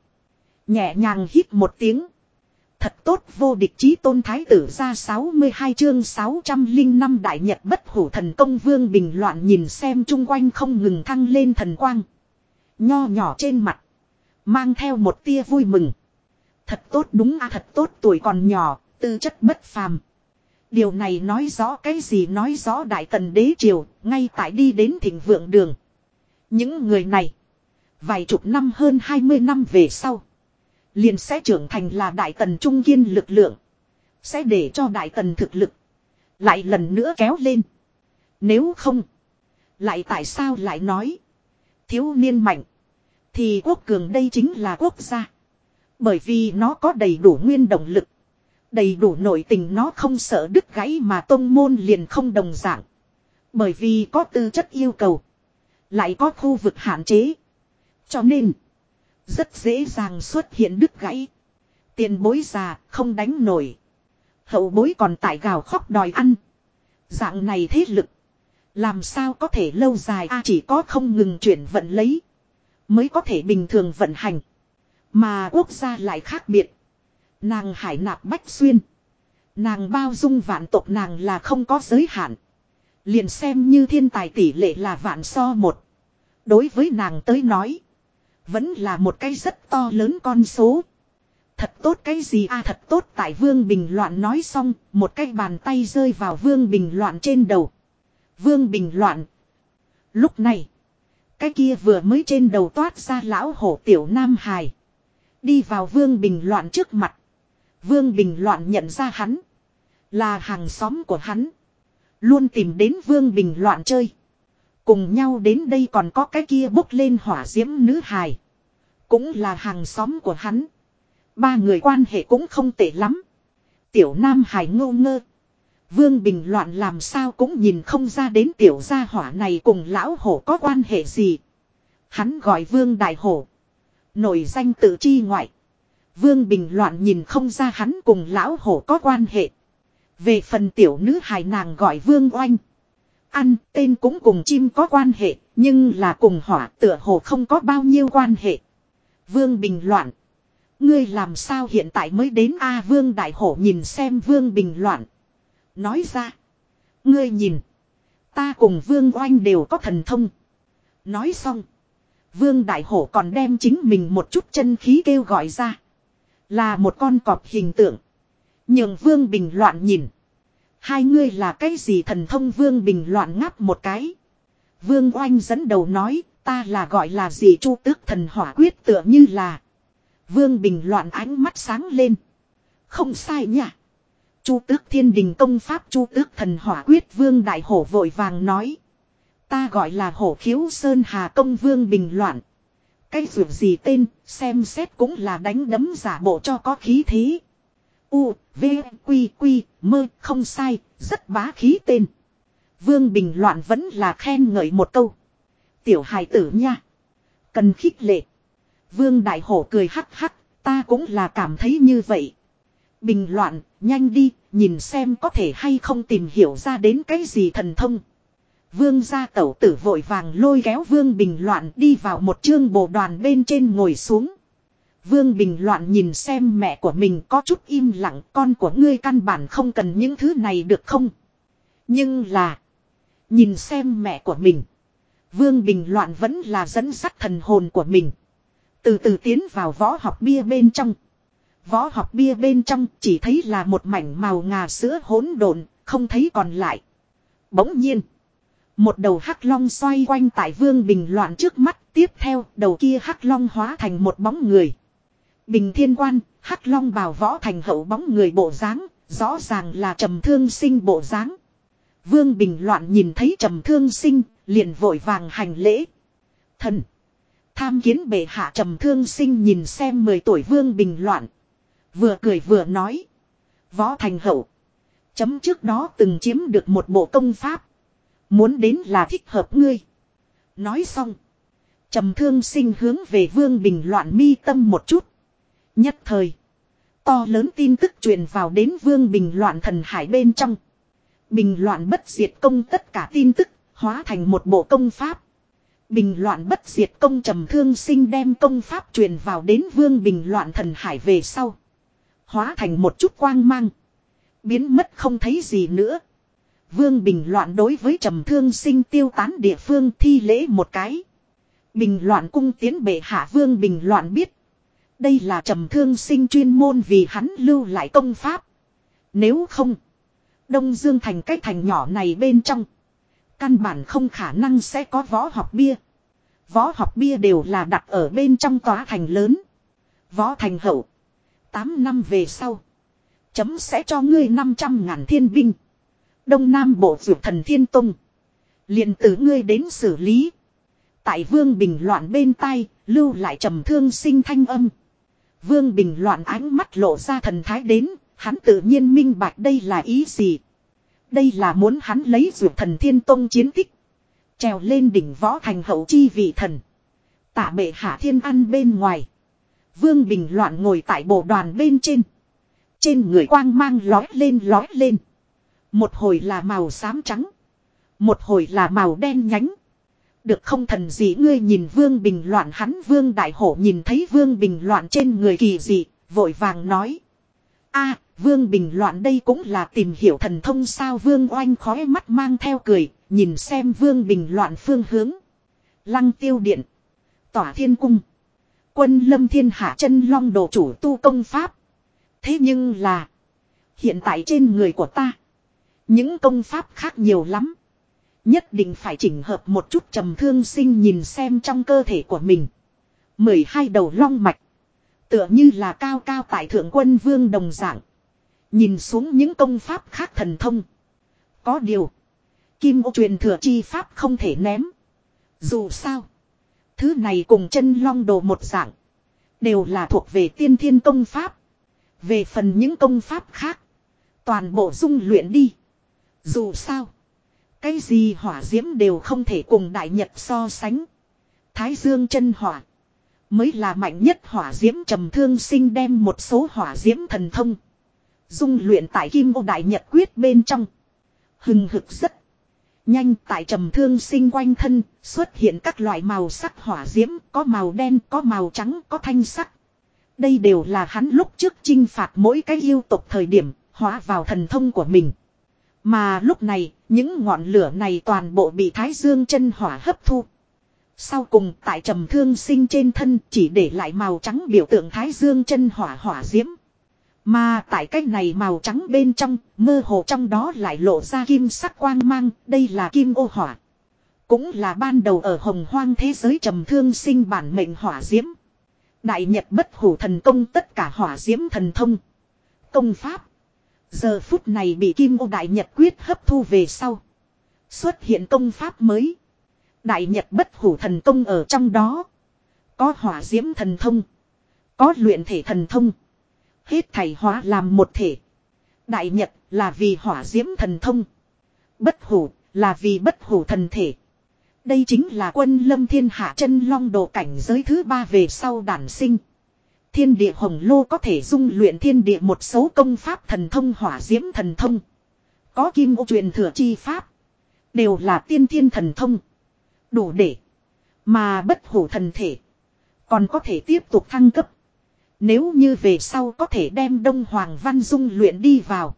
Nhẹ nhàng hít một tiếng. Thật tốt vô địch chí tôn thái tử ra 62 chương 605 đại nhật bất hủ thần công vương bình loạn nhìn xem chung quanh không ngừng thăng lên thần quang. Nho nhỏ trên mặt. Mang theo một tia vui mừng. Thật tốt đúng a thật tốt tuổi còn nhỏ, tư chất bất phàm. Điều này nói rõ cái gì nói rõ đại tần đế triều, ngay tại đi đến thịnh vượng đường. Những người này, vài chục năm hơn 20 năm về sau, liền sẽ trưởng thành là đại tần trung kiên lực lượng. Sẽ để cho đại tần thực lực, lại lần nữa kéo lên. Nếu không, lại tại sao lại nói, thiếu niên mạnh, thì quốc cường đây chính là quốc gia. Bởi vì nó có đầy đủ nguyên động lực. Đầy đủ nội tình nó không sợ đứt gãy mà tông môn liền không đồng dạng. Bởi vì có tư chất yêu cầu. Lại có khu vực hạn chế. Cho nên. Rất dễ dàng xuất hiện đứt gãy. Tiền bối già, không đánh nổi. Hậu bối còn tại gào khóc đòi ăn. Dạng này thế lực. Làm sao có thể lâu dài a chỉ có không ngừng chuyển vận lấy. Mới có thể bình thường vận hành. Mà quốc gia lại khác biệt. Nàng hải nạp bách xuyên. Nàng bao dung vạn tộc nàng là không có giới hạn. Liền xem như thiên tài tỷ lệ là vạn so một. Đối với nàng tới nói. Vẫn là một cái rất to lớn con số. Thật tốt cái gì a thật tốt tại Vương Bình Loạn nói xong, một cái bàn tay rơi vào Vương Bình Loạn trên đầu. Vương Bình Loạn. Lúc này, cái kia vừa mới trên đầu toát ra lão hổ tiểu Nam Hải. Đi vào Vương Bình Loạn trước mặt. Vương Bình Loạn nhận ra hắn. Là hàng xóm của hắn. Luôn tìm đến Vương Bình Loạn chơi. Cùng nhau đến đây còn có cái kia bốc lên hỏa diễm nữ hài. Cũng là hàng xóm của hắn. Ba người quan hệ cũng không tệ lắm. Tiểu Nam Hải ngô ngơ. Vương Bình Loạn làm sao cũng nhìn không ra đến tiểu gia hỏa này cùng lão hổ có quan hệ gì. Hắn gọi Vương Đại Hổ. Nổi danh tự chi ngoại. Vương Bình Loạn nhìn không ra hắn cùng lão hổ có quan hệ. Về phần tiểu nữ hài nàng gọi Vương Oanh. Ăn tên cũng cùng chim có quan hệ, nhưng là cùng hỏa tựa hồ không có bao nhiêu quan hệ. Vương Bình Loạn. Ngươi làm sao hiện tại mới đến A Vương Đại Hổ nhìn xem Vương Bình Loạn. Nói ra. Ngươi nhìn. Ta cùng Vương Oanh đều có thần thông. Nói xong. Vương Đại Hổ còn đem chính mình một chút chân khí kêu gọi ra. Là một con cọp hình tượng. Nhưng Vương Bình loạn nhìn. Hai ngươi là cái gì thần thông Vương Bình loạn ngáp một cái. Vương Oanh dẫn đầu nói, ta là gọi là gì chu tước thần hỏa quyết tựa như là. Vương Bình loạn ánh mắt sáng lên. Không sai nhỉ. Chu tước thiên đình công pháp chu tước thần hỏa quyết Vương Đại Hổ vội vàng nói. Ta gọi là hổ khiếu sơn hà công Vương Bình loạn. Cái ruột gì tên, xem xét cũng là đánh đấm giả bộ cho có khí thế. U, V, Quy, Quy, mơ, không sai, rất bá khí tên. Vương Bình Loạn vẫn là khen ngợi một câu. Tiểu hài tử nha. Cần khích lệ. Vương Đại Hổ cười hắc hắc, ta cũng là cảm thấy như vậy. Bình Loạn, nhanh đi, nhìn xem có thể hay không tìm hiểu ra đến cái gì thần thông. Vương gia tẩu tử vội vàng lôi kéo Vương Bình Loạn đi vào một chương bộ đoàn bên trên ngồi xuống. Vương Bình Loạn nhìn xem mẹ của mình có chút im lặng con của ngươi căn bản không cần những thứ này được không? Nhưng là. Nhìn xem mẹ của mình. Vương Bình Loạn vẫn là dẫn sắt thần hồn của mình. Từ từ tiến vào võ học bia bên trong. Võ học bia bên trong chỉ thấy là một mảnh màu ngà sữa hỗn độn, không thấy còn lại. Bỗng nhiên. Một đầu hắc long xoay quanh tại vương bình loạn trước mắt, tiếp theo đầu kia hắc long hóa thành một bóng người. Bình thiên quan, hắc long bào võ thành hậu bóng người bộ dáng, rõ ràng là trầm thương sinh bộ dáng. Vương bình loạn nhìn thấy trầm thương sinh, liền vội vàng hành lễ. Thần! Tham kiến bệ hạ trầm thương sinh nhìn xem 10 tuổi vương bình loạn. Vừa cười vừa nói. Võ thành hậu. Chấm trước đó từng chiếm được một bộ công pháp. Muốn đến là thích hợp ngươi. Nói xong. trầm thương sinh hướng về vương bình loạn mi tâm một chút. Nhất thời. To lớn tin tức truyền vào đến vương bình loạn thần hải bên trong. Bình loạn bất diệt công tất cả tin tức, hóa thành một bộ công pháp. Bình loạn bất diệt công trầm thương sinh đem công pháp truyền vào đến vương bình loạn thần hải về sau. Hóa thành một chút quang mang. Biến mất không thấy gì nữa. Vương Bình loạn đối với trầm thương sinh tiêu tán địa phương thi lễ một cái. Bình loạn cung tiến bệ hạ Vương Bình loạn biết. Đây là trầm thương sinh chuyên môn vì hắn lưu lại công pháp. Nếu không. Đông Dương thành cái thành nhỏ này bên trong. Căn bản không khả năng sẽ có võ học bia. Võ học bia đều là đặt ở bên trong tòa thành lớn. Võ thành hậu. 8 năm về sau. Chấm sẽ cho ngươi 500 ngàn thiên binh. Đông Nam bộ Dược thần thiên tông. liền tử ngươi đến xử lý. Tại vương bình loạn bên tai, lưu lại trầm thương sinh thanh âm. Vương bình loạn ánh mắt lộ ra thần thái đến, hắn tự nhiên minh bạch đây là ý gì. Đây là muốn hắn lấy ruột thần thiên tông chiến tích. Trèo lên đỉnh võ thành hậu chi vị thần. Tạ bệ hạ thiên ăn bên ngoài. Vương bình loạn ngồi tại bộ đoàn bên trên. Trên người quang mang lói lên lói lên. Một hồi là màu xám trắng. Một hồi là màu đen nhánh. Được không thần gì ngươi nhìn vương bình loạn hắn vương đại hổ nhìn thấy vương bình loạn trên người kỳ dị, vội vàng nói. a vương bình loạn đây cũng là tìm hiểu thần thông sao vương oanh khói mắt mang theo cười, nhìn xem vương bình loạn phương hướng. Lăng tiêu điện. Tỏa thiên cung. Quân lâm thiên hạ chân long đồ chủ tu công pháp. Thế nhưng là. Hiện tại trên người của ta. Những công pháp khác nhiều lắm. Nhất định phải chỉnh hợp một chút trầm thương sinh nhìn xem trong cơ thể của mình. mười hai đầu long mạch. Tựa như là cao cao tại thượng quân vương đồng dạng. Nhìn xuống những công pháp khác thần thông. Có điều. Kim ô truyền thừa chi pháp không thể ném. Dù sao. Thứ này cùng chân long đồ một dạng. Đều là thuộc về tiên thiên công pháp. Về phần những công pháp khác. Toàn bộ dung luyện đi. Dù sao. Cái gì hỏa diễm đều không thể cùng đại nhật so sánh. Thái dương chân hỏa. Mới là mạnh nhất hỏa diễm trầm thương sinh đem một số hỏa diễm thần thông. Dung luyện tại kim ô đại nhật quyết bên trong. Hừng hực rất. Nhanh tại trầm thương sinh quanh thân, xuất hiện các loại màu sắc hỏa diễm, có màu đen, có màu trắng, có thanh sắc. Đây đều là hắn lúc trước chinh phạt mỗi cái yêu tục thời điểm, hóa vào thần thông của mình. Mà lúc này, những ngọn lửa này toàn bộ bị thái dương chân hỏa hấp thu. Sau cùng, tại trầm thương sinh trên thân, chỉ để lại màu trắng biểu tượng thái dương chân hỏa hỏa diễm. Mà tại cách này màu trắng bên trong, mơ hồ trong đó lại lộ ra kim sắc quang mang, đây là kim ô hỏa. Cũng là ban đầu ở hồng hoang thế giới trầm thương sinh bản mệnh hỏa diễm. Đại Nhật bất hủ thần công tất cả hỏa diễm thần thông. Công pháp. Giờ phút này bị kim ô Đại Nhật quyết hấp thu về sau. Xuất hiện công pháp mới. Đại Nhật bất hủ thần công ở trong đó. Có hỏa diễm thần thông. Có luyện thể thần thông. Hết thầy hóa làm một thể. Đại Nhật là vì hỏa diễm thần thông. Bất hủ là vì bất hủ thần thể. Đây chính là quân lâm thiên hạ chân long độ cảnh giới thứ ba về sau đản sinh. Thiên địa hồng lô có thể dung luyện thiên địa một số công pháp thần thông hỏa diễm thần thông. Có kim ô truyền thừa chi pháp. Đều là tiên thiên thần thông. Đủ để. Mà bất hủ thần thể. Còn có thể tiếp tục thăng cấp. Nếu như về sau có thể đem Đông Hoàng Văn Dung luyện đi vào.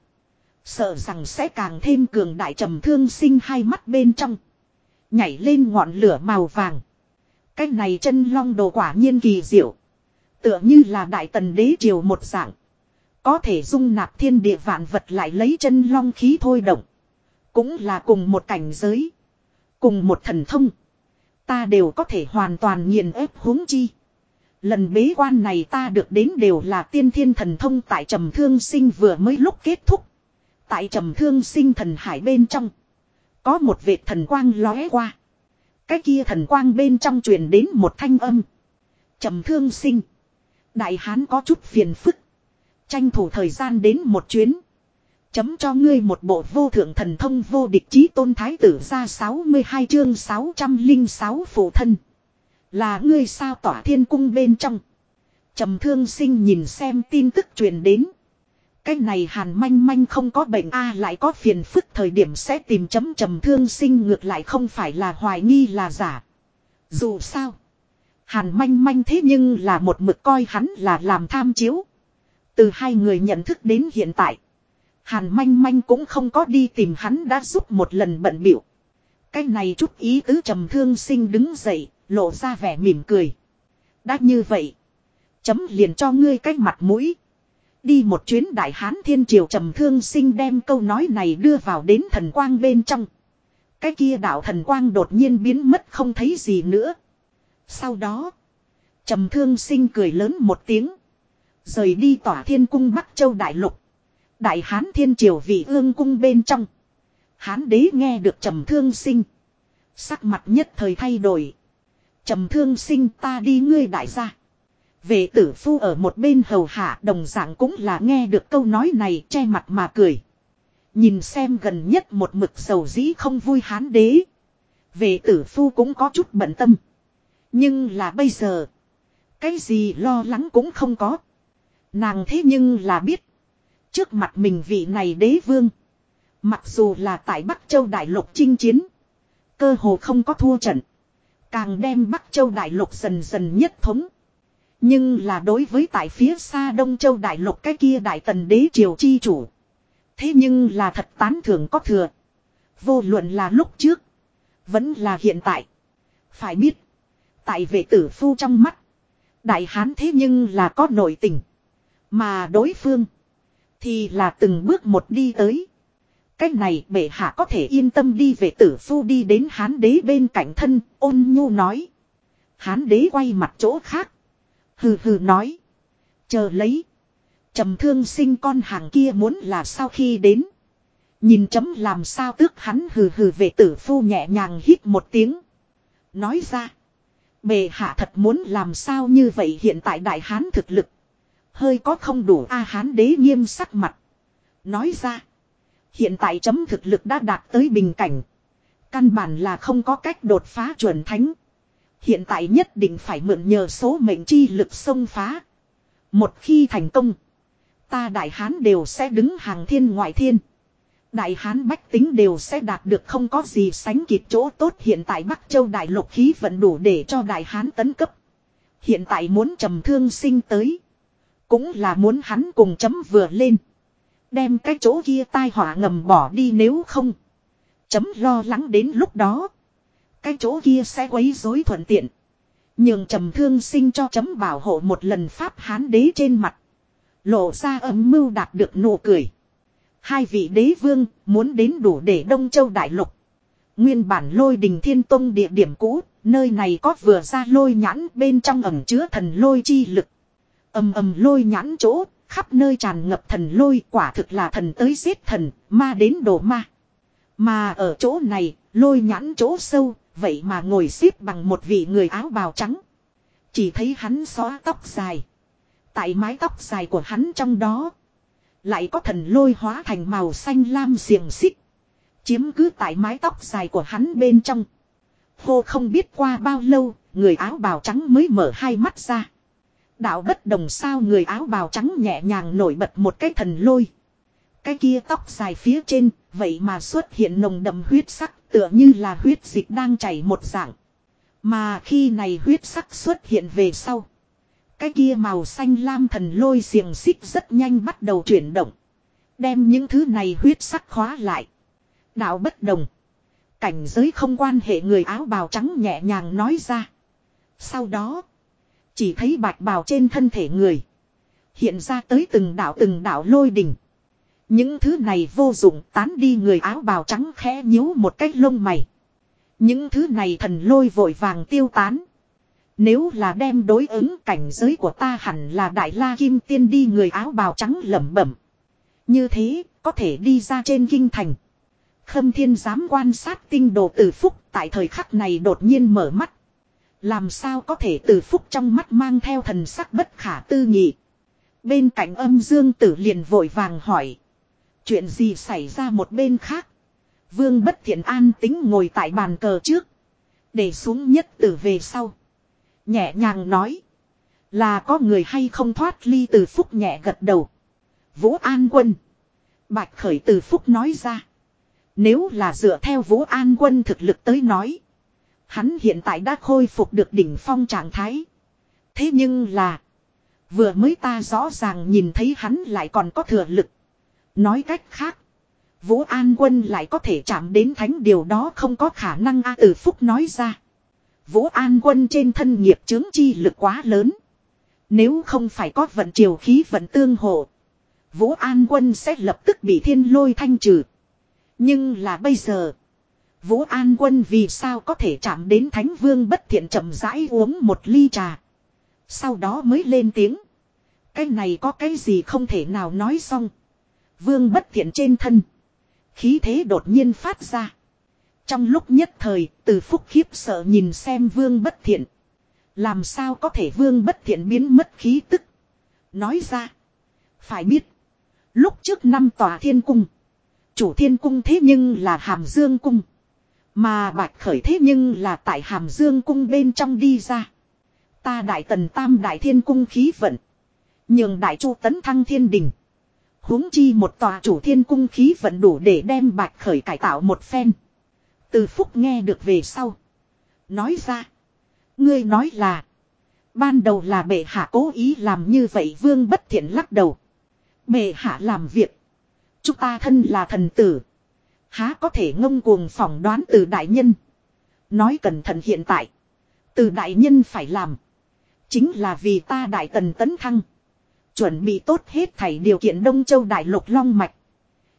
Sợ rằng sẽ càng thêm cường đại trầm thương sinh hai mắt bên trong. Nhảy lên ngọn lửa màu vàng. Cái này chân long đồ quả nhiên kỳ diệu. Tựa như là đại tần đế triều một dạng. Có thể dung nạp thiên địa vạn vật lại lấy chân long khí thôi động. Cũng là cùng một cảnh giới. Cùng một thần thông. Ta đều có thể hoàn toàn nghiền ép huống chi. Lần bế quan này ta được đến đều là tiên thiên thần thông tại trầm thương sinh vừa mới lúc kết thúc. Tại trầm thương sinh thần hải bên trong. Có một vệt thần quang lóe qua. Cái kia thần quang bên trong truyền đến một thanh âm. Trầm thương sinh. Đại hán có chút phiền phức. Tranh thủ thời gian đến một chuyến. Chấm cho ngươi một bộ vô thượng thần thông vô địch chí tôn thái tử ra 62 chương 606 phụ thân. Là ngươi sao tỏa thiên cung bên trong. trầm thương sinh nhìn xem tin tức truyền đến. Cái này hàn manh manh không có bệnh a lại có phiền phức thời điểm sẽ tìm chấm trầm thương sinh ngược lại không phải là hoài nghi là giả. Dù sao. Hàn manh manh thế nhưng là một mực coi hắn là làm tham chiếu. Từ hai người nhận thức đến hiện tại. Hàn manh manh cũng không có đi tìm hắn đã giúp một lần bận biểu. Cái này chút ý tứ trầm thương sinh đứng dậy, lộ ra vẻ mỉm cười. Đã như vậy. Chấm liền cho ngươi cách mặt mũi. Đi một chuyến đại hán thiên triều trầm thương sinh đem câu nói này đưa vào đến thần quang bên trong. Cái kia đạo thần quang đột nhiên biến mất không thấy gì nữa. Sau đó. Trầm thương sinh cười lớn một tiếng. Rời đi tỏa thiên cung Bắc Châu Đại Lục. Đại hán thiên triều vị ương cung bên trong. Hán đế nghe được trầm thương sinh. Sắc mặt nhất thời thay đổi. Trầm thương sinh ta đi ngươi đại gia. Vệ tử phu ở một bên hầu hạ đồng dạng cũng là nghe được câu nói này che mặt mà cười. Nhìn xem gần nhất một mực sầu dĩ không vui hán đế. Vệ tử phu cũng có chút bận tâm. Nhưng là bây giờ. Cái gì lo lắng cũng không có. Nàng thế nhưng là biết. Trước mặt mình vị này đế vương. Mặc dù là tại Bắc Châu Đại Lục chinh chiến. Cơ hồ không có thua trận. Càng đem Bắc Châu Đại Lục dần dần nhất thống. Nhưng là đối với tại phía xa Đông Châu Đại Lục cái kia Đại Tần Đế Triều Chi Chủ. Thế nhưng là thật tán thưởng có thừa. Vô luận là lúc trước. Vẫn là hiện tại. Phải biết. Tại vệ tử phu trong mắt. Đại Hán thế nhưng là có nội tình. Mà đối phương. Thì là từng bước một đi tới. Cách này bệ hạ có thể yên tâm đi về tử phu đi đến hán đế bên cạnh thân, ôn nhu nói. Hán đế quay mặt chỗ khác. Hừ hừ nói. Chờ lấy. trầm thương sinh con hàng kia muốn là sau khi đến. Nhìn chấm làm sao tước hắn hừ hừ về tử phu nhẹ nhàng hít một tiếng. Nói ra. Bề hạ thật muốn làm sao như vậy hiện tại đại hán thực lực. Hơi có không đủ a hán đế nghiêm sắc mặt. Nói ra. Hiện tại chấm thực lực đã đạt tới bình cảnh. Căn bản là không có cách đột phá chuẩn thánh. Hiện tại nhất định phải mượn nhờ số mệnh chi lực xông phá. Một khi thành công. Ta đại hán đều sẽ đứng hàng thiên ngoại thiên. Đại hán bách tính đều sẽ đạt được không có gì sánh kịp chỗ tốt hiện tại Bắc Châu đại lục khí vẫn đủ để cho đại hán tấn cấp. Hiện tại muốn trầm thương sinh tới. Cũng là muốn hắn cùng chấm vừa lên. Đem cái chỗ kia tai họa ngầm bỏ đi nếu không. Chấm lo lắng đến lúc đó. Cái chỗ kia sẽ quấy rối thuận tiện. Nhường trầm thương sinh cho chấm bảo hộ một lần pháp hán đế trên mặt. Lộ ra âm mưu đạt được nụ cười. Hai vị đế vương muốn đến đủ để Đông Châu Đại Lục. Nguyên bản lôi đình thiên tông địa điểm cũ, nơi này có vừa ra lôi nhãn bên trong ẩm chứa thần lôi chi lực. ầm ầm lôi nhãn chỗ, khắp nơi tràn ngập thần lôi quả thực là thần tới giết thần, ma đến đổ ma. Mà ở chỗ này, lôi nhãn chỗ sâu, vậy mà ngồi xếp bằng một vị người áo bào trắng. Chỉ thấy hắn xóa tóc dài. Tại mái tóc dài của hắn trong đó, lại có thần lôi hóa thành màu xanh lam xiềng xích. Chiếm cứ tại mái tóc dài của hắn bên trong. Hô không biết qua bao lâu, người áo bào trắng mới mở hai mắt ra. Đạo bất đồng sao người áo bào trắng nhẹ nhàng nổi bật một cái thần lôi. Cái kia tóc dài phía trên, vậy mà xuất hiện nồng đậm huyết sắc tựa như là huyết dịch đang chảy một dạng. Mà khi này huyết sắc xuất hiện về sau. Cái kia màu xanh lam thần lôi xiềng xích rất nhanh bắt đầu chuyển động. Đem những thứ này huyết sắc khóa lại. Đạo bất đồng. Cảnh giới không quan hệ người áo bào trắng nhẹ nhàng nói ra. Sau đó. Chỉ thấy bạch bào trên thân thể người. Hiện ra tới từng đạo từng đạo lôi đỉnh. Những thứ này vô dụng tán đi người áo bào trắng khẽ nhíu một cách lông mày. Những thứ này thần lôi vội vàng tiêu tán. Nếu là đem đối ứng cảnh giới của ta hẳn là đại la kim tiên đi người áo bào trắng lẩm bẩm. Như thế, có thể đi ra trên kinh thành. Khâm thiên dám quan sát tinh đồ tử phúc tại thời khắc này đột nhiên mở mắt. Làm sao có thể từ phúc trong mắt mang theo thần sắc bất khả tư nghị. Bên cạnh âm dương tử liền vội vàng hỏi. Chuyện gì xảy ra một bên khác. Vương bất thiện an tính ngồi tại bàn cờ trước. Để xuống nhất tử về sau. Nhẹ nhàng nói. Là có người hay không thoát ly từ phúc nhẹ gật đầu. Vũ An Quân. Bạch Khởi từ phúc nói ra. Nếu là dựa theo Vũ An Quân thực lực tới nói. Hắn hiện tại đã khôi phục được đỉnh phong trạng thái. Thế nhưng là. Vừa mới ta rõ ràng nhìn thấy hắn lại còn có thừa lực. Nói cách khác. Vũ An Quân lại có thể chạm đến thánh điều đó không có khả năng A Tử Phúc nói ra. Vũ An Quân trên thân nghiệp chứng chi lực quá lớn. Nếu không phải có vận triều khí vận tương hộ. Vũ An Quân sẽ lập tức bị thiên lôi thanh trừ. Nhưng là bây giờ. Vũ An Quân vì sao có thể chạm đến Thánh Vương bất thiện chậm rãi uống một ly trà. Sau đó mới lên tiếng. Cái này có cái gì không thể nào nói xong. Vương bất thiện trên thân. Khí thế đột nhiên phát ra. Trong lúc nhất thời, từ phúc khiếp sợ nhìn xem vương bất thiện. Làm sao có thể vương bất thiện biến mất khí tức. Nói ra. Phải biết. Lúc trước năm tòa thiên cung. Chủ thiên cung thế nhưng là hàm dương cung. Mà bạch khởi thế nhưng là tại hàm dương cung bên trong đi ra. Ta đại tần tam đại thiên cung khí vận. Nhường đại chu tấn thăng thiên đình huống chi một tòa chủ thiên cung khí vận đủ để đem bạch khởi cải tạo một phen. Từ phúc nghe được về sau. Nói ra. Ngươi nói là. Ban đầu là bệ hạ cố ý làm như vậy vương bất thiện lắc đầu. Bệ hạ làm việc. Chúng ta thân là thần tử. Há có thể ngông cuồng phỏng đoán từ đại nhân. Nói cẩn thận hiện tại. Từ đại nhân phải làm. Chính là vì ta đại tần tấn thăng. Chuẩn bị tốt hết thảy điều kiện Đông Châu Đại Lục Long Mạch.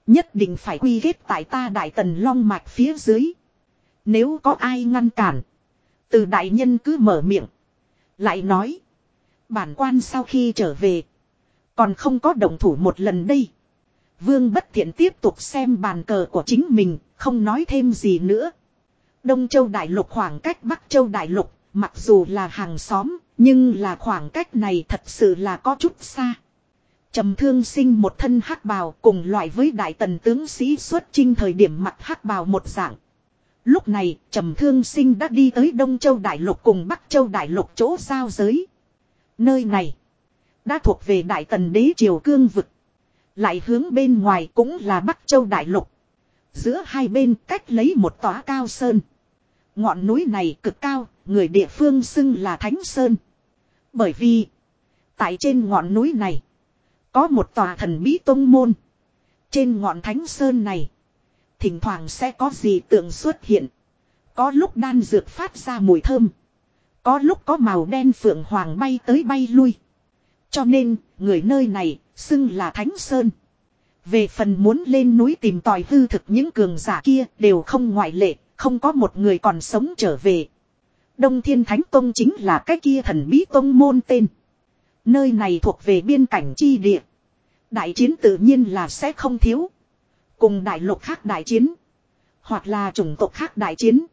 Nhất định phải quy kết tại ta Đại Tần Long Mạch phía dưới. Nếu có ai ngăn cản. Từ đại nhân cứ mở miệng. Lại nói. Bản quan sau khi trở về. Còn không có động thủ một lần đây. Vương bất thiện tiếp tục xem bàn cờ của chính mình. Không nói thêm gì nữa. Đông Châu Đại Lục khoảng cách Bắc Châu Đại Lục. Mặc dù là hàng xóm. Nhưng là khoảng cách này thật sự là có chút xa. Trầm thương sinh một thân hắc bào cùng loại với đại tần tướng sĩ xuất chinh thời điểm mặt hắc bào một dạng. Lúc này, Trầm Thương Sinh đã đi tới Đông Châu Đại Lục cùng Bắc Châu Đại Lục chỗ giao giới. Nơi này, đã thuộc về Đại Tần Đế Triều Cương Vực. Lại hướng bên ngoài cũng là Bắc Châu Đại Lục. Giữa hai bên cách lấy một tòa cao sơn. Ngọn núi này cực cao, người địa phương xưng là Thánh Sơn. Bởi vì, tại trên ngọn núi này, có một tòa thần bí tông môn. Trên ngọn Thánh Sơn này, Thỉnh thoảng sẽ có gì tượng xuất hiện. Có lúc đan dược phát ra mùi thơm. Có lúc có màu đen phượng hoàng bay tới bay lui. Cho nên, người nơi này, xưng là Thánh Sơn. Về phần muốn lên núi tìm tòi hư thực những cường giả kia đều không ngoại lệ, không có một người còn sống trở về. Đông Thiên Thánh Tông chính là cái kia thần bí tông môn tên. Nơi này thuộc về biên cảnh chi địa. Đại chiến tự nhiên là sẽ không thiếu. Cùng đại lục khác đại chiến. Hoặc là chủng tộc khác đại chiến.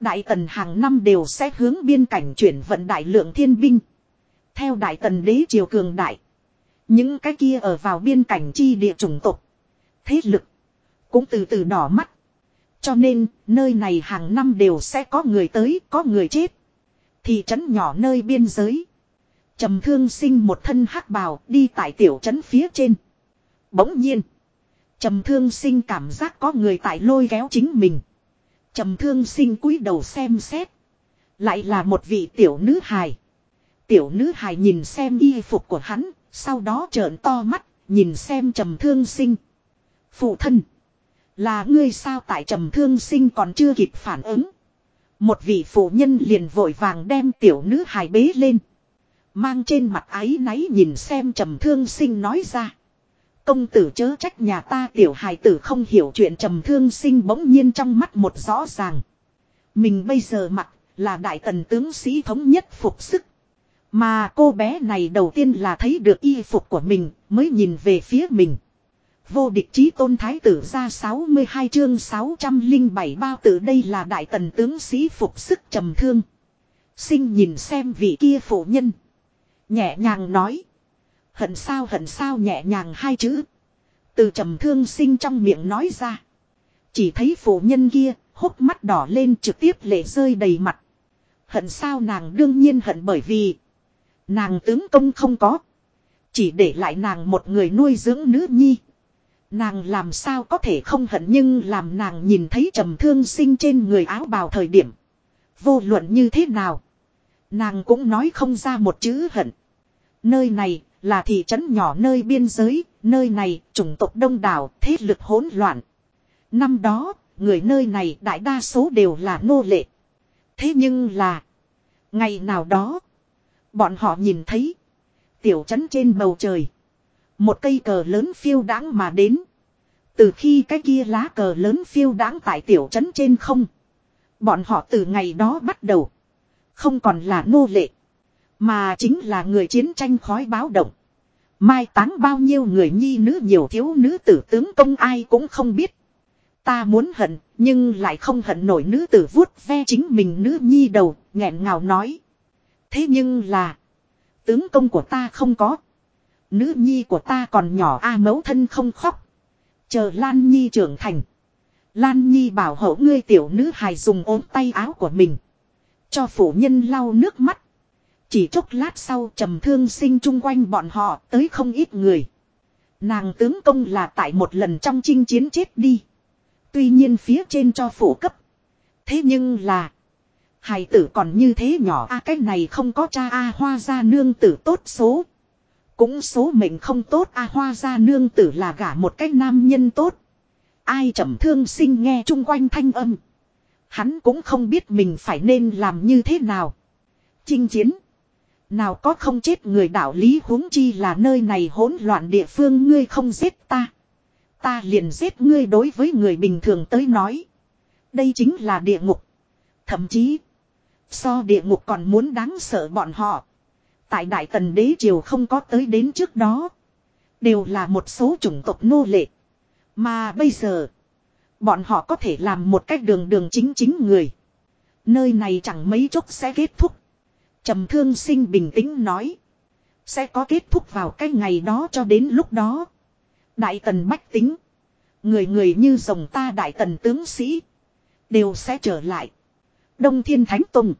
Đại tần hàng năm đều sẽ hướng biên cảnh chuyển vận đại lượng thiên binh. Theo đại tần đế triều cường đại. Những cái kia ở vào biên cảnh chi địa chủng tộc. Thế lực. Cũng từ từ đỏ mắt. Cho nên, nơi này hàng năm đều sẽ có người tới, có người chết. Thị trấn nhỏ nơi biên giới. trầm thương sinh một thân hắc bào đi tại tiểu trấn phía trên. Bỗng nhiên. Trầm thương sinh cảm giác có người tại lôi kéo chính mình. Trầm thương sinh cúi đầu xem xét. Lại là một vị tiểu nữ hài. Tiểu nữ hài nhìn xem y phục của hắn, sau đó trợn to mắt, nhìn xem trầm thương sinh. Phụ thân. Là ngươi sao tại trầm thương sinh còn chưa kịp phản ứng. Một vị phụ nhân liền vội vàng đem tiểu nữ hài bế lên. Mang trên mặt ái náy nhìn xem trầm thương sinh nói ra. Công tử chớ trách nhà ta tiểu hài tử không hiểu chuyện trầm thương sinh bỗng nhiên trong mắt một rõ ràng. Mình bây giờ mặc là đại tần tướng sĩ thống nhất phục sức. Mà cô bé này đầu tiên là thấy được y phục của mình mới nhìn về phía mình. Vô địch chí tôn thái tử ra 62 chương 607 bao tử đây là đại tần tướng sĩ phục sức trầm thương. Sinh nhìn xem vị kia phụ nhân. Nhẹ nhàng nói. Hận sao hận sao nhẹ nhàng hai chữ. Từ trầm thương sinh trong miệng nói ra. Chỉ thấy phụ nhân kia, hốc mắt đỏ lên trực tiếp lệ rơi đầy mặt. Hận sao nàng đương nhiên hận bởi vì. Nàng tướng công không có. Chỉ để lại nàng một người nuôi dưỡng nữ nhi. Nàng làm sao có thể không hận nhưng làm nàng nhìn thấy trầm thương sinh trên người áo bào thời điểm. Vô luận như thế nào. Nàng cũng nói không ra một chữ hận. Nơi này là thị trấn nhỏ nơi biên giới, nơi này chủng tộc đông đảo, thế lực hỗn loạn. Năm đó, người nơi này đại đa số đều là nô lệ. Thế nhưng là, ngày nào đó, bọn họ nhìn thấy, tiểu trấn trên bầu trời, một cây cờ lớn phiêu đáng mà đến. Từ khi cái kia lá cờ lớn phiêu đáng tại tiểu trấn trên không, bọn họ từ ngày đó bắt đầu, không còn là nô lệ. Mà chính là người chiến tranh khói báo động. Mai táng bao nhiêu người nhi nữ nhiều thiếu nữ tử tướng công ai cũng không biết. Ta muốn hận, nhưng lại không hận nổi nữ tử vuốt ve chính mình nữ nhi đầu, nghẹn ngào nói. Thế nhưng là, tướng công của ta không có. Nữ nhi của ta còn nhỏ a mẫu thân không khóc. Chờ Lan Nhi trưởng thành. Lan Nhi bảo hộ ngươi tiểu nữ hài dùng ốm tay áo của mình. Cho phụ nhân lau nước mắt. Chỉ chốc lát sau trầm thương sinh chung quanh bọn họ tới không ít người. Nàng tướng công là tại một lần trong chinh chiến chết đi. Tuy nhiên phía trên cho phủ cấp. Thế nhưng là. Hài tử còn như thế nhỏ, a, cái này không có cha, a, hoa gia nương tử tốt số. Cũng số mệnh không tốt, a, hoa gia nương tử là gả một cái nam nhân tốt. Ai trầm thương sinh nghe chung quanh thanh âm. Hắn cũng không biết mình phải nên làm như thế nào. Chinh chiến. Nào có không chết người đạo lý huống chi là nơi này hỗn loạn địa phương, ngươi không giết ta. Ta liền giết ngươi đối với người bình thường tới nói. Đây chính là địa ngục. Thậm chí. So địa ngục còn muốn đáng sợ bọn họ. Tại Đại Tần Đế Triều không có tới đến trước đó. Đều là một số chủng tộc nô lệ. Mà bây giờ. Bọn họ có thể làm một cách đường đường chính chính người. Nơi này chẳng mấy chốc sẽ kết thúc. trầm thương sinh bình tĩnh nói. Sẽ có kết thúc vào cái ngày đó cho đến lúc đó. Đại tần bách tính. Người người như dòng ta đại tần tướng sĩ. Đều sẽ trở lại. Đông Thiên Thánh Tùng.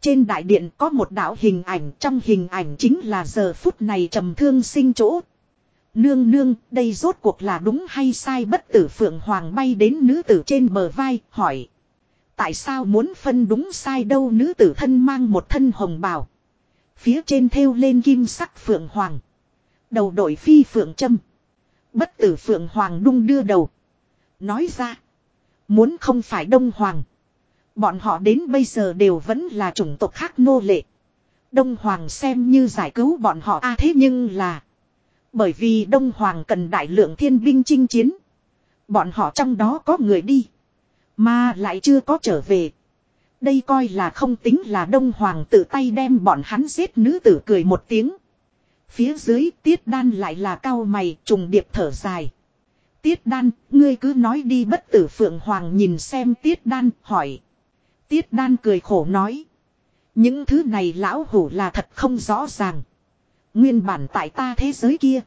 Trên đại điện có một đạo hình ảnh trong hình ảnh chính là giờ phút này trầm thương sinh chỗ. Nương nương, đây rốt cuộc là đúng hay sai bất tử Phượng Hoàng bay đến nữ tử trên bờ vai, hỏi. Tại sao muốn phân đúng sai đâu nữ tử thân mang một thân hồng bào. Phía trên thêu lên kim sắc Phượng Hoàng. Đầu đội phi Phượng Trâm. Bất tử Phượng Hoàng đung đưa đầu. Nói ra. Muốn không phải Đông Hoàng. Bọn họ đến bây giờ đều vẫn là chủng tộc khác nô lệ. Đông Hoàng xem như giải cứu bọn họ a thế nhưng là. Bởi vì Đông Hoàng cần đại lượng thiên binh chinh chiến. Bọn họ trong đó có người đi. Mà lại chưa có trở về. Đây coi là không tính là Đông Hoàng tự tay đem bọn hắn giết nữ tử cười một tiếng. Phía dưới tiết đan lại là cao mày trùng điệp thở dài. Tiết đan, ngươi cứ nói đi bất tử Phượng Hoàng nhìn xem tiết đan, hỏi. Tiết đan cười khổ nói. Những thứ này lão hủ là thật không rõ ràng. Nguyên bản tại ta thế giới kia.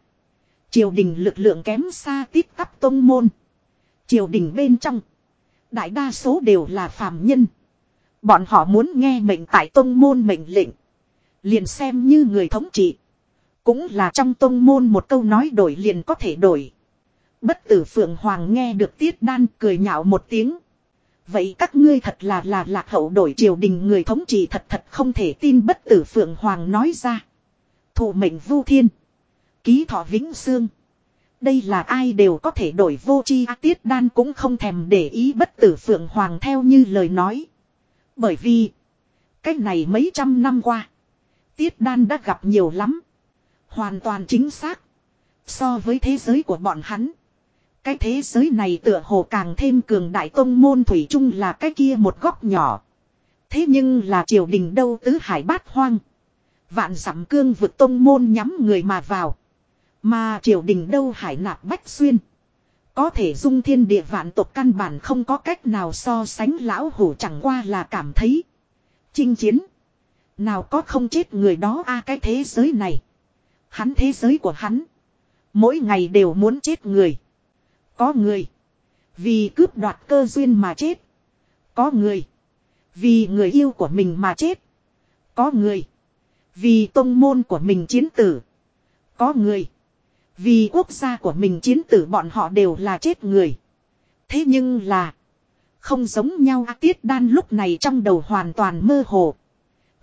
Triều đình lực lượng kém xa tiếp tắp tông môn. Triều đình bên trong. Đại đa số đều là phàm nhân. Bọn họ muốn nghe mệnh tại tông môn mệnh lệnh. Liền xem như người thống trị. Cũng là trong tông môn một câu nói đổi liền có thể đổi. Bất tử Phượng Hoàng nghe được Tiết Đan cười nhạo một tiếng. Vậy các ngươi thật là là lạc hậu đổi triều đình người thống trị thật thật không thể tin bất tử Phượng Hoàng nói ra. Thủ mệnh vu thiên. Ký thọ vĩnh xương. Đây là ai đều có thể đổi vô chi A Tiết Đan cũng không thèm để ý bất tử Phượng Hoàng theo như lời nói. Bởi vì. Cách này mấy trăm năm qua. Tiết Đan đã gặp nhiều lắm. Hoàn toàn chính xác. So với thế giới của bọn hắn. Cái thế giới này tựa hồ càng thêm cường đại tông môn thủy chung là cái kia một góc nhỏ. Thế nhưng là triều đình đâu tứ hải bát hoang. Vạn dặm cương vực tông môn nhắm người mà vào. Mà triều đình đâu hải nạp bách xuyên. Có thể dung thiên địa vạn tộc căn bản không có cách nào so sánh lão hủ chẳng qua là cảm thấy. Chinh chiến. Nào có không chết người đó a cái thế giới này. Hắn thế giới của hắn. Mỗi ngày đều muốn chết người. Có người. Vì cướp đoạt cơ duyên mà chết. Có người. Vì người yêu của mình mà chết. Có người. Vì tông môn của mình chiến tử. Có người. Vì quốc gia của mình chiến tử bọn họ đều là chết người. Thế nhưng là. Không giống nhau A Tiết Đan lúc này trong đầu hoàn toàn mơ hồ.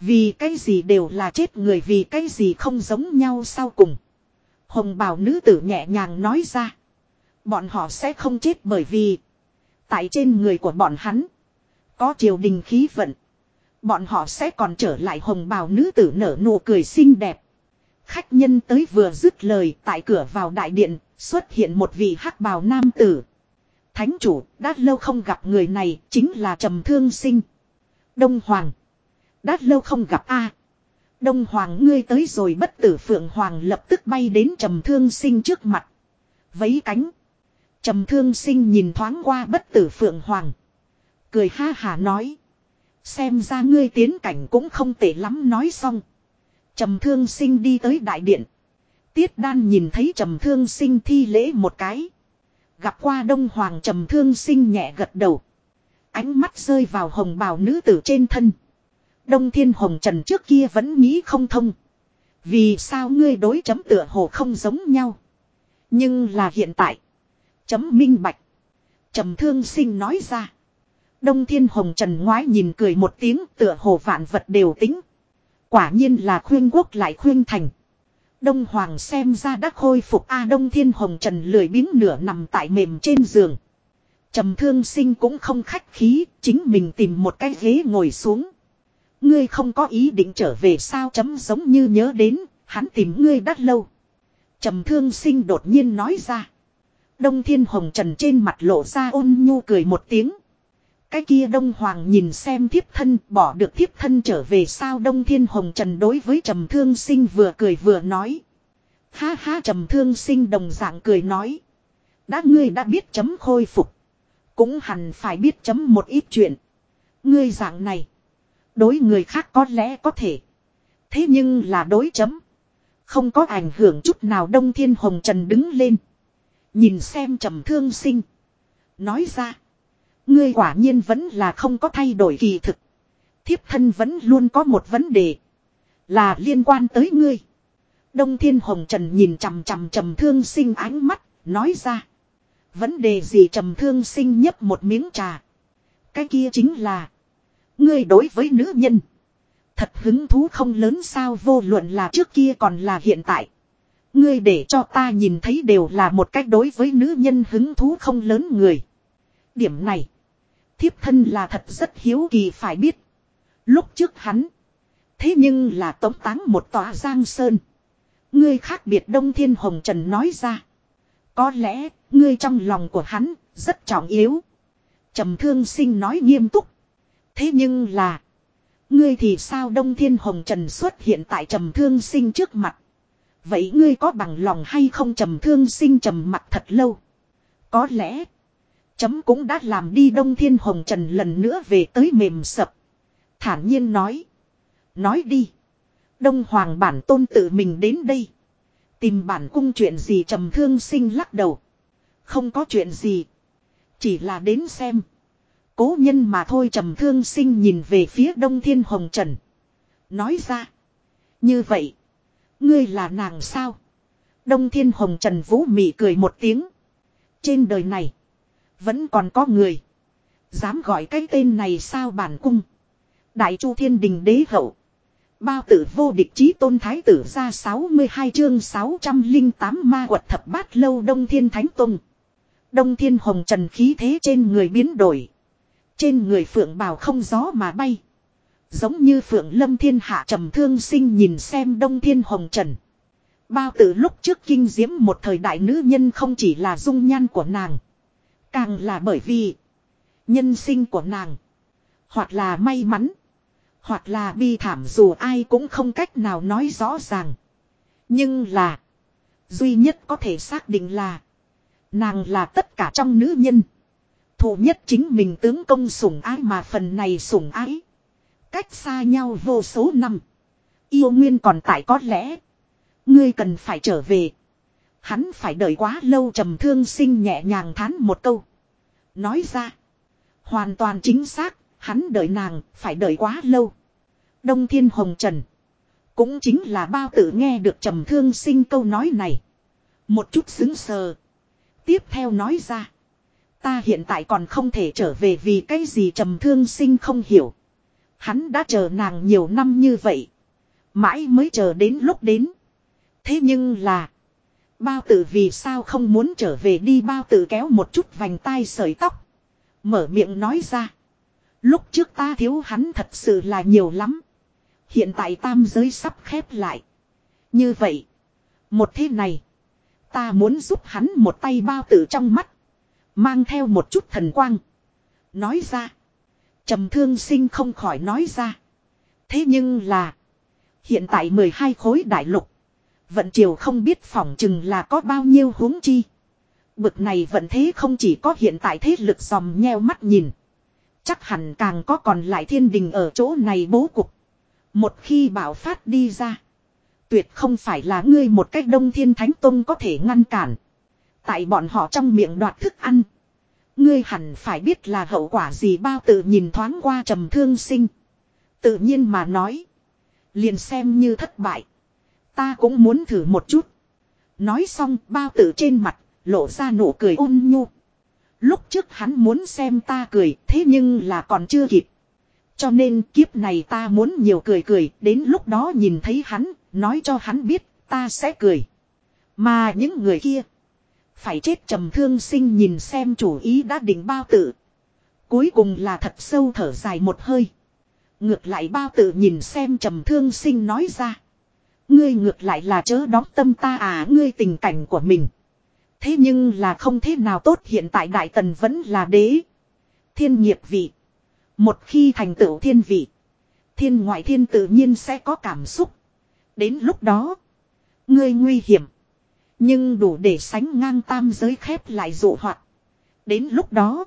Vì cái gì đều là chết người, vì cái gì không giống nhau sau cùng. Hồng bào nữ tử nhẹ nhàng nói ra. Bọn họ sẽ không chết bởi vì. Tại trên người của bọn hắn. Có triều đình khí vận. Bọn họ sẽ còn trở lại hồng bào nữ tử nở nụ cười xinh đẹp. Khách nhân tới vừa dứt lời, tại cửa vào đại điện, xuất hiện một vị hắc bào nam tử. Thánh chủ, đã lâu không gặp người này, chính là trầm thương sinh. Đông Hoàng. Đã lâu không gặp a Đông Hoàng, ngươi tới rồi, bất tử Phượng Hoàng lập tức bay đến trầm thương sinh trước mặt. Vấy cánh. Trầm thương sinh nhìn thoáng qua bất tử Phượng Hoàng. Cười ha hà nói. Xem ra ngươi tiến cảnh cũng không tệ lắm nói xong. Trầm thương sinh đi tới đại điện. Tiết đan nhìn thấy trầm thương sinh thi lễ một cái. Gặp qua đông hoàng trầm thương sinh nhẹ gật đầu. Ánh mắt rơi vào hồng bào nữ tử trên thân. Đông thiên hồng trần trước kia vẫn nghĩ không thông. Vì sao ngươi đối chấm tựa hồ không giống nhau. Nhưng là hiện tại. Chấm minh bạch. Trầm thương sinh nói ra. Đông Thiên Hồng Trần ngoái nhìn cười một tiếng tựa hồ vạn vật đều tính. Quả nhiên là khuyên quốc lại khuyên thành. Đông Hoàng xem ra đã khôi phục A Đông Thiên Hồng Trần lười biếng nửa nằm tại mềm trên giường. Trầm thương sinh cũng không khách khí, chính mình tìm một cái ghế ngồi xuống. Ngươi không có ý định trở về sao chấm giống như nhớ đến, hắn tìm ngươi đắt lâu. Trầm thương sinh đột nhiên nói ra. Đông Thiên Hồng Trần trên mặt lộ ra ôn nhu cười một tiếng. Cái kia Đông Hoàng nhìn xem thiếp thân, bỏ được thiếp thân trở về sao Đông Thiên Hồng Trần đối với Trầm Thương Sinh vừa cười vừa nói. Ha ha, Trầm Thương Sinh đồng dạng cười nói. Đã ngươi đã biết chấm khôi phục. Cũng hẳn phải biết chấm một ít chuyện. Ngươi dạng này. Đối người khác có lẽ có thể. Thế nhưng là đối chấm. Không có ảnh hưởng chút nào Đông Thiên Hồng Trần đứng lên. Nhìn xem trầm thương sinh. Nói ra. Ngươi quả nhiên vẫn là không có thay đổi kỳ thực. Thiếp thân vẫn luôn có một vấn đề. Là liên quan tới ngươi. Đông Thiên Hồng Trần nhìn chằm chằm trầm thương sinh ánh mắt. Nói ra. Vấn đề gì trầm thương sinh nhấp một miếng trà. Cái kia chính là. Ngươi đối với nữ nhân. Thật hứng thú không lớn sao vô luận là trước kia còn là hiện tại. Ngươi để cho ta nhìn thấy đều là một cách đối với nữ nhân hứng thú không lớn người. Điểm này. Thiếp thân là thật rất hiếu kỳ phải biết. Lúc trước hắn. Thế nhưng là tống táng một tòa giang sơn. Ngươi khác biệt Đông Thiên Hồng Trần nói ra. Có lẽ, ngươi trong lòng của hắn, rất trọng yếu. trầm thương sinh nói nghiêm túc. Thế nhưng là. Ngươi thì sao Đông Thiên Hồng Trần xuất hiện tại trầm thương sinh trước mặt. Vậy ngươi có bằng lòng hay không trầm thương sinh trầm mặt thật lâu. Có lẽ. Chấm cũng đã làm đi Đông Thiên Hồng Trần lần nữa về tới mềm sập. Thản nhiên nói. Nói đi. Đông Hoàng bản tôn tự mình đến đây. Tìm bản cung chuyện gì trầm thương sinh lắc đầu. Không có chuyện gì. Chỉ là đến xem. Cố nhân mà thôi trầm thương sinh nhìn về phía Đông Thiên Hồng Trần. Nói ra. Như vậy. Ngươi là nàng sao? Đông Thiên Hồng Trần Vũ Mị cười một tiếng. Trên đời này. Vẫn còn có người. Dám gọi cái tên này sao bản cung. Đại Chu Thiên Đình Đế Hậu. Bao tử vô địch chí tôn thái tử ra 62 chương 608 ma quật thập bát lâu Đông Thiên Thánh Tông. Đông Thiên Hồng Trần khí thế trên người biến đổi. Trên người phượng bào không gió mà bay. Giống như phượng lâm thiên hạ trầm thương sinh nhìn xem đông thiên hồng trần. Bao từ lúc trước kinh diễm một thời đại nữ nhân không chỉ là dung nhan của nàng. Càng là bởi vì nhân sinh của nàng. Hoặc là may mắn. Hoặc là bi thảm dù ai cũng không cách nào nói rõ ràng. Nhưng là. Duy nhất có thể xác định là. Nàng là tất cả trong nữ nhân. Thù nhất chính mình tướng công sủng ái mà phần này sủng ái. Cách xa nhau vô số năm. Yêu nguyên còn tại có lẽ. Ngươi cần phải trở về. Hắn phải đợi quá lâu trầm thương sinh nhẹ nhàng thán một câu. Nói ra. Hoàn toàn chính xác. Hắn đợi nàng phải đợi quá lâu. Đông Thiên Hồng Trần. Cũng chính là bao tử nghe được trầm thương sinh câu nói này. Một chút xứng sờ. Tiếp theo nói ra. Ta hiện tại còn không thể trở về vì cái gì trầm thương sinh không hiểu. Hắn đã chờ nàng nhiều năm như vậy. Mãi mới chờ đến lúc đến. Thế nhưng là. Bao tử vì sao không muốn trở về đi bao tử kéo một chút vành tai sợi tóc. Mở miệng nói ra. Lúc trước ta thiếu hắn thật sự là nhiều lắm. Hiện tại tam giới sắp khép lại. Như vậy. Một thế này. Ta muốn giúp hắn một tay bao tử trong mắt. Mang theo một chút thần quang. Nói ra trầm thương sinh không khỏi nói ra. Thế nhưng là. Hiện tại 12 khối đại lục. Vận triều không biết phỏng chừng là có bao nhiêu huống chi. Bực này vận thế không chỉ có hiện tại thế lực dòm nheo mắt nhìn. Chắc hẳn càng có còn lại thiên đình ở chỗ này bố cục. Một khi bảo phát đi ra. Tuyệt không phải là ngươi một cách đông thiên thánh tông có thể ngăn cản. Tại bọn họ trong miệng đoạt thức ăn. Ngươi hẳn phải biết là hậu quả gì bao tự nhìn thoáng qua trầm thương sinh. Tự nhiên mà nói. Liền xem như thất bại. Ta cũng muốn thử một chút. Nói xong bao tử trên mặt, lộ ra nụ cười ôn nhu. Lúc trước hắn muốn xem ta cười thế nhưng là còn chưa kịp. Cho nên kiếp này ta muốn nhiều cười cười đến lúc đó nhìn thấy hắn nói cho hắn biết ta sẽ cười. Mà những người kia phải chết trầm thương sinh nhìn xem chủ ý đã định bao tử. Cuối cùng là thật sâu thở dài một hơi. Ngược lại bao tử nhìn xem trầm thương sinh nói ra. Ngươi ngược lại là chớ đóng tâm ta à ngươi tình cảnh của mình. Thế nhưng là không thế nào tốt, hiện tại Đại Tần vẫn là đế. Thiên nghiệp vị. Một khi thành tựu thiên vị. Thiên ngoại thiên tự nhiên sẽ có cảm xúc. Đến lúc đó. Ngươi nguy hiểm. Nhưng đủ để sánh ngang tam giới khép lại dụ hoạt. Đến lúc đó.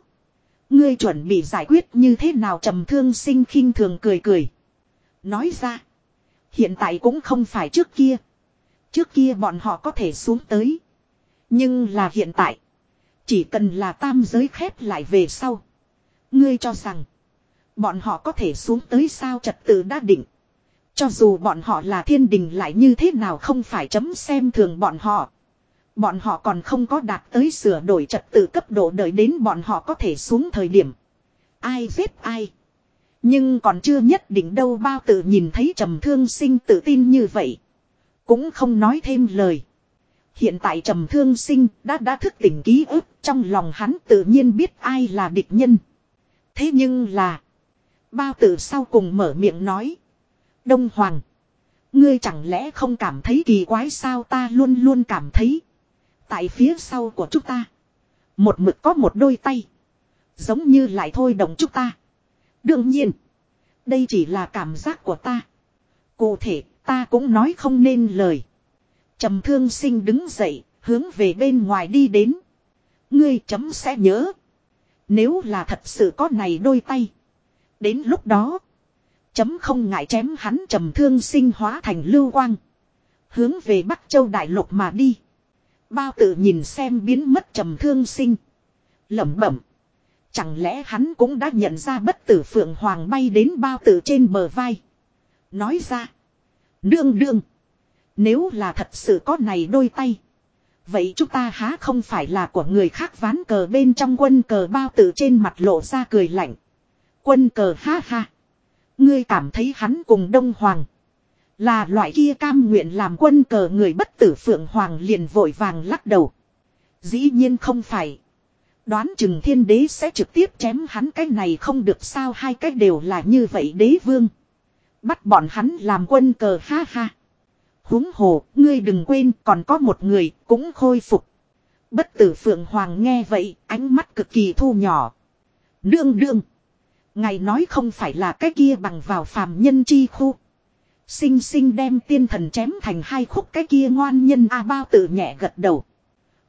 Ngươi chuẩn bị giải quyết như thế nào trầm thương sinh khinh thường cười cười. Nói ra. Hiện tại cũng không phải trước kia. Trước kia bọn họ có thể xuống tới. Nhưng là hiện tại. Chỉ cần là tam giới khép lại về sau. Ngươi cho rằng. Bọn họ có thể xuống tới sao trật tự đã định. Cho dù bọn họ là thiên đình lại như thế nào không phải chấm xem thường bọn họ. Bọn họ còn không có đạt tới sửa đổi trật tự cấp độ đợi đến bọn họ có thể xuống thời điểm. Ai giết ai. Nhưng còn chưa nhất định đâu bao tự nhìn thấy trầm thương sinh tự tin như vậy. Cũng không nói thêm lời. Hiện tại trầm thương sinh đã đã thức tỉnh ký ức, trong lòng hắn tự nhiên biết ai là địch nhân. Thế nhưng là. Bao tử sau cùng mở miệng nói. Đông Hoàng. Ngươi chẳng lẽ không cảm thấy kỳ quái sao ta luôn luôn cảm thấy. Tại phía sau của chúng ta. Một mực có một đôi tay. Giống như lại thôi động chúng ta. Đương nhiên. Đây chỉ là cảm giác của ta. Cụ thể, ta cũng nói không nên lời. trầm thương sinh đứng dậy. Hướng về bên ngoài đi đến. Ngươi chấm sẽ nhớ. Nếu là thật sự có này đôi tay. Đến lúc đó. Chấm không ngại chém hắn trầm thương sinh hóa thành lưu quang. Hướng về Bắc Châu Đại Lục mà đi. Bao tự nhìn xem biến mất trầm thương sinh. lẩm bẩm. Chẳng lẽ hắn cũng đã nhận ra bất tử phượng hoàng bay đến bao tử trên bờ vai. Nói ra. Đương đương. Nếu là thật sự có này đôi tay. Vậy chúng ta há không phải là của người khác ván cờ bên trong quân cờ bao tử trên mặt lộ ra cười lạnh. Quân cờ ha ha. Ngươi cảm thấy hắn cùng Đông Hoàng. Là loại kia cam nguyện làm quân cờ người bất tử Phượng Hoàng liền vội vàng lắc đầu. Dĩ nhiên không phải. Đoán chừng thiên đế sẽ trực tiếp chém hắn cái này không được sao hai cái đều là như vậy đế vương. Bắt bọn hắn làm quân cờ ha ha. Húng hồ, ngươi đừng quên còn có một người cũng khôi phục. Bất tử Phượng Hoàng nghe vậy, ánh mắt cực kỳ thu nhỏ. Đương đương. Ngài nói không phải là cái kia bằng vào phàm nhân chi khu. Sinh sinh đem tiên thần chém thành hai khúc cái kia ngoan nhân A bao tử nhẹ gật đầu.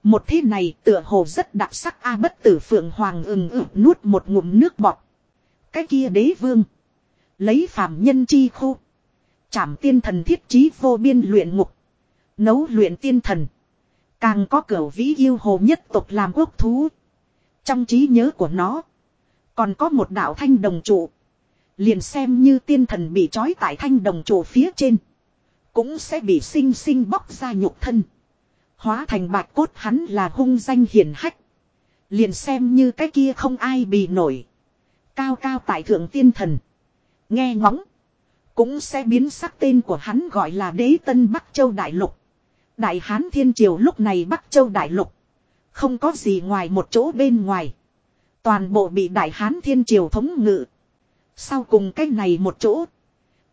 Một thế này tựa hồ rất đặc sắc A bất tử phượng hoàng ừng ử nuốt một ngụm nước bọt. Cái kia đế vương. Lấy phàm nhân chi khu. Chảm tiên thần thiết trí vô biên luyện ngục. Nấu luyện tiên thần. Càng có cửa vĩ yêu hồ nhất tục làm quốc thú. Trong trí nhớ của nó. Còn có một đạo thanh đồng trụ. Liền xem như tiên thần bị trói tại thanh đồng trụ phía trên. Cũng sẽ bị sinh sinh bóc ra nhục thân. Hóa thành bạch cốt hắn là hung danh hiển hách. Liền xem như cái kia không ai bị nổi. Cao cao tại thượng tiên thần. Nghe ngóng. Cũng sẽ biến sắc tên của hắn gọi là đế tân Bắc Châu Đại Lục. Đại Hán Thiên Triều lúc này Bắc Châu Đại Lục. Không có gì ngoài một chỗ bên ngoài. Toàn bộ bị Đại Hán Thiên Triều thống ngự. Sau cùng cái này một chỗ.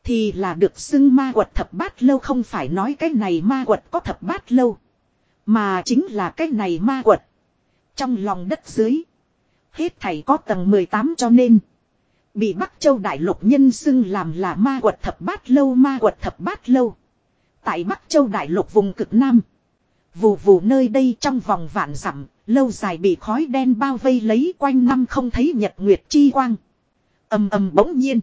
Thì là được xưng ma quật thập bát lâu không phải nói cái này ma quật có thập bát lâu. Mà chính là cái này ma quật. Trong lòng đất dưới. Hết thảy có tầng 18 cho nên. Bị Bắc Châu Đại Lục nhân xưng làm là ma quật thập bát lâu, ma quật thập bát lâu. Tại Bắc Châu Đại Lục vùng cực Nam. Vù vù nơi đây trong vòng vạn dặm, lâu dài bị khói đen bao vây lấy quanh năm không thấy nhật nguyệt chi quang âm âm bỗng nhiên.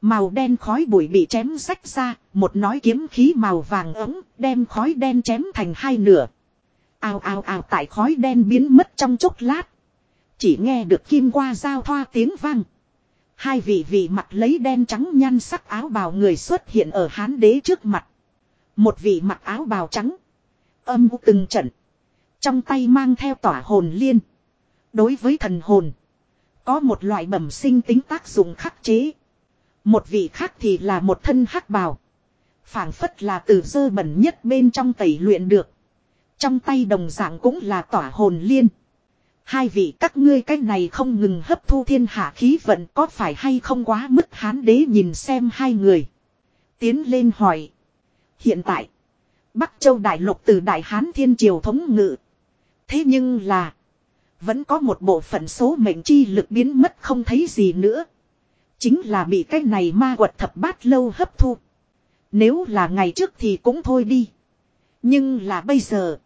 Màu đen khói bụi bị chém rách ra, một nói kiếm khí màu vàng ống đem khói đen chém thành hai nửa. ao ao ao tại khói đen biến mất trong chốc lát. Chỉ nghe được kim qua giao thoa tiếng vang. Hai vị vị mặt lấy đen trắng nhan sắc áo bào người xuất hiện ở hán đế trước mặt. Một vị mặc áo bào trắng. Âm từng trận. Trong tay mang theo tỏa hồn liên. Đối với thần hồn. Có một loại bẩm sinh tính tác dụng khắc chế. Một vị khác thì là một thân hắc bào. phảng phất là từ dơ bẩn nhất bên trong tẩy luyện được. Trong tay đồng dạng cũng là tỏa hồn liên. Hai vị các ngươi cái này không ngừng hấp thu thiên hạ khí vận có phải hay không quá mức hán đế nhìn xem hai người. Tiến lên hỏi. Hiện tại. Bắc Châu Đại Lục từ Đại Hán Thiên Triều thống ngự. Thế nhưng là. Vẫn có một bộ phận số mệnh chi lực biến mất không thấy gì nữa. Chính là bị cái này ma quật thập bát lâu hấp thu. Nếu là ngày trước thì cũng thôi đi. Nhưng là bây giờ.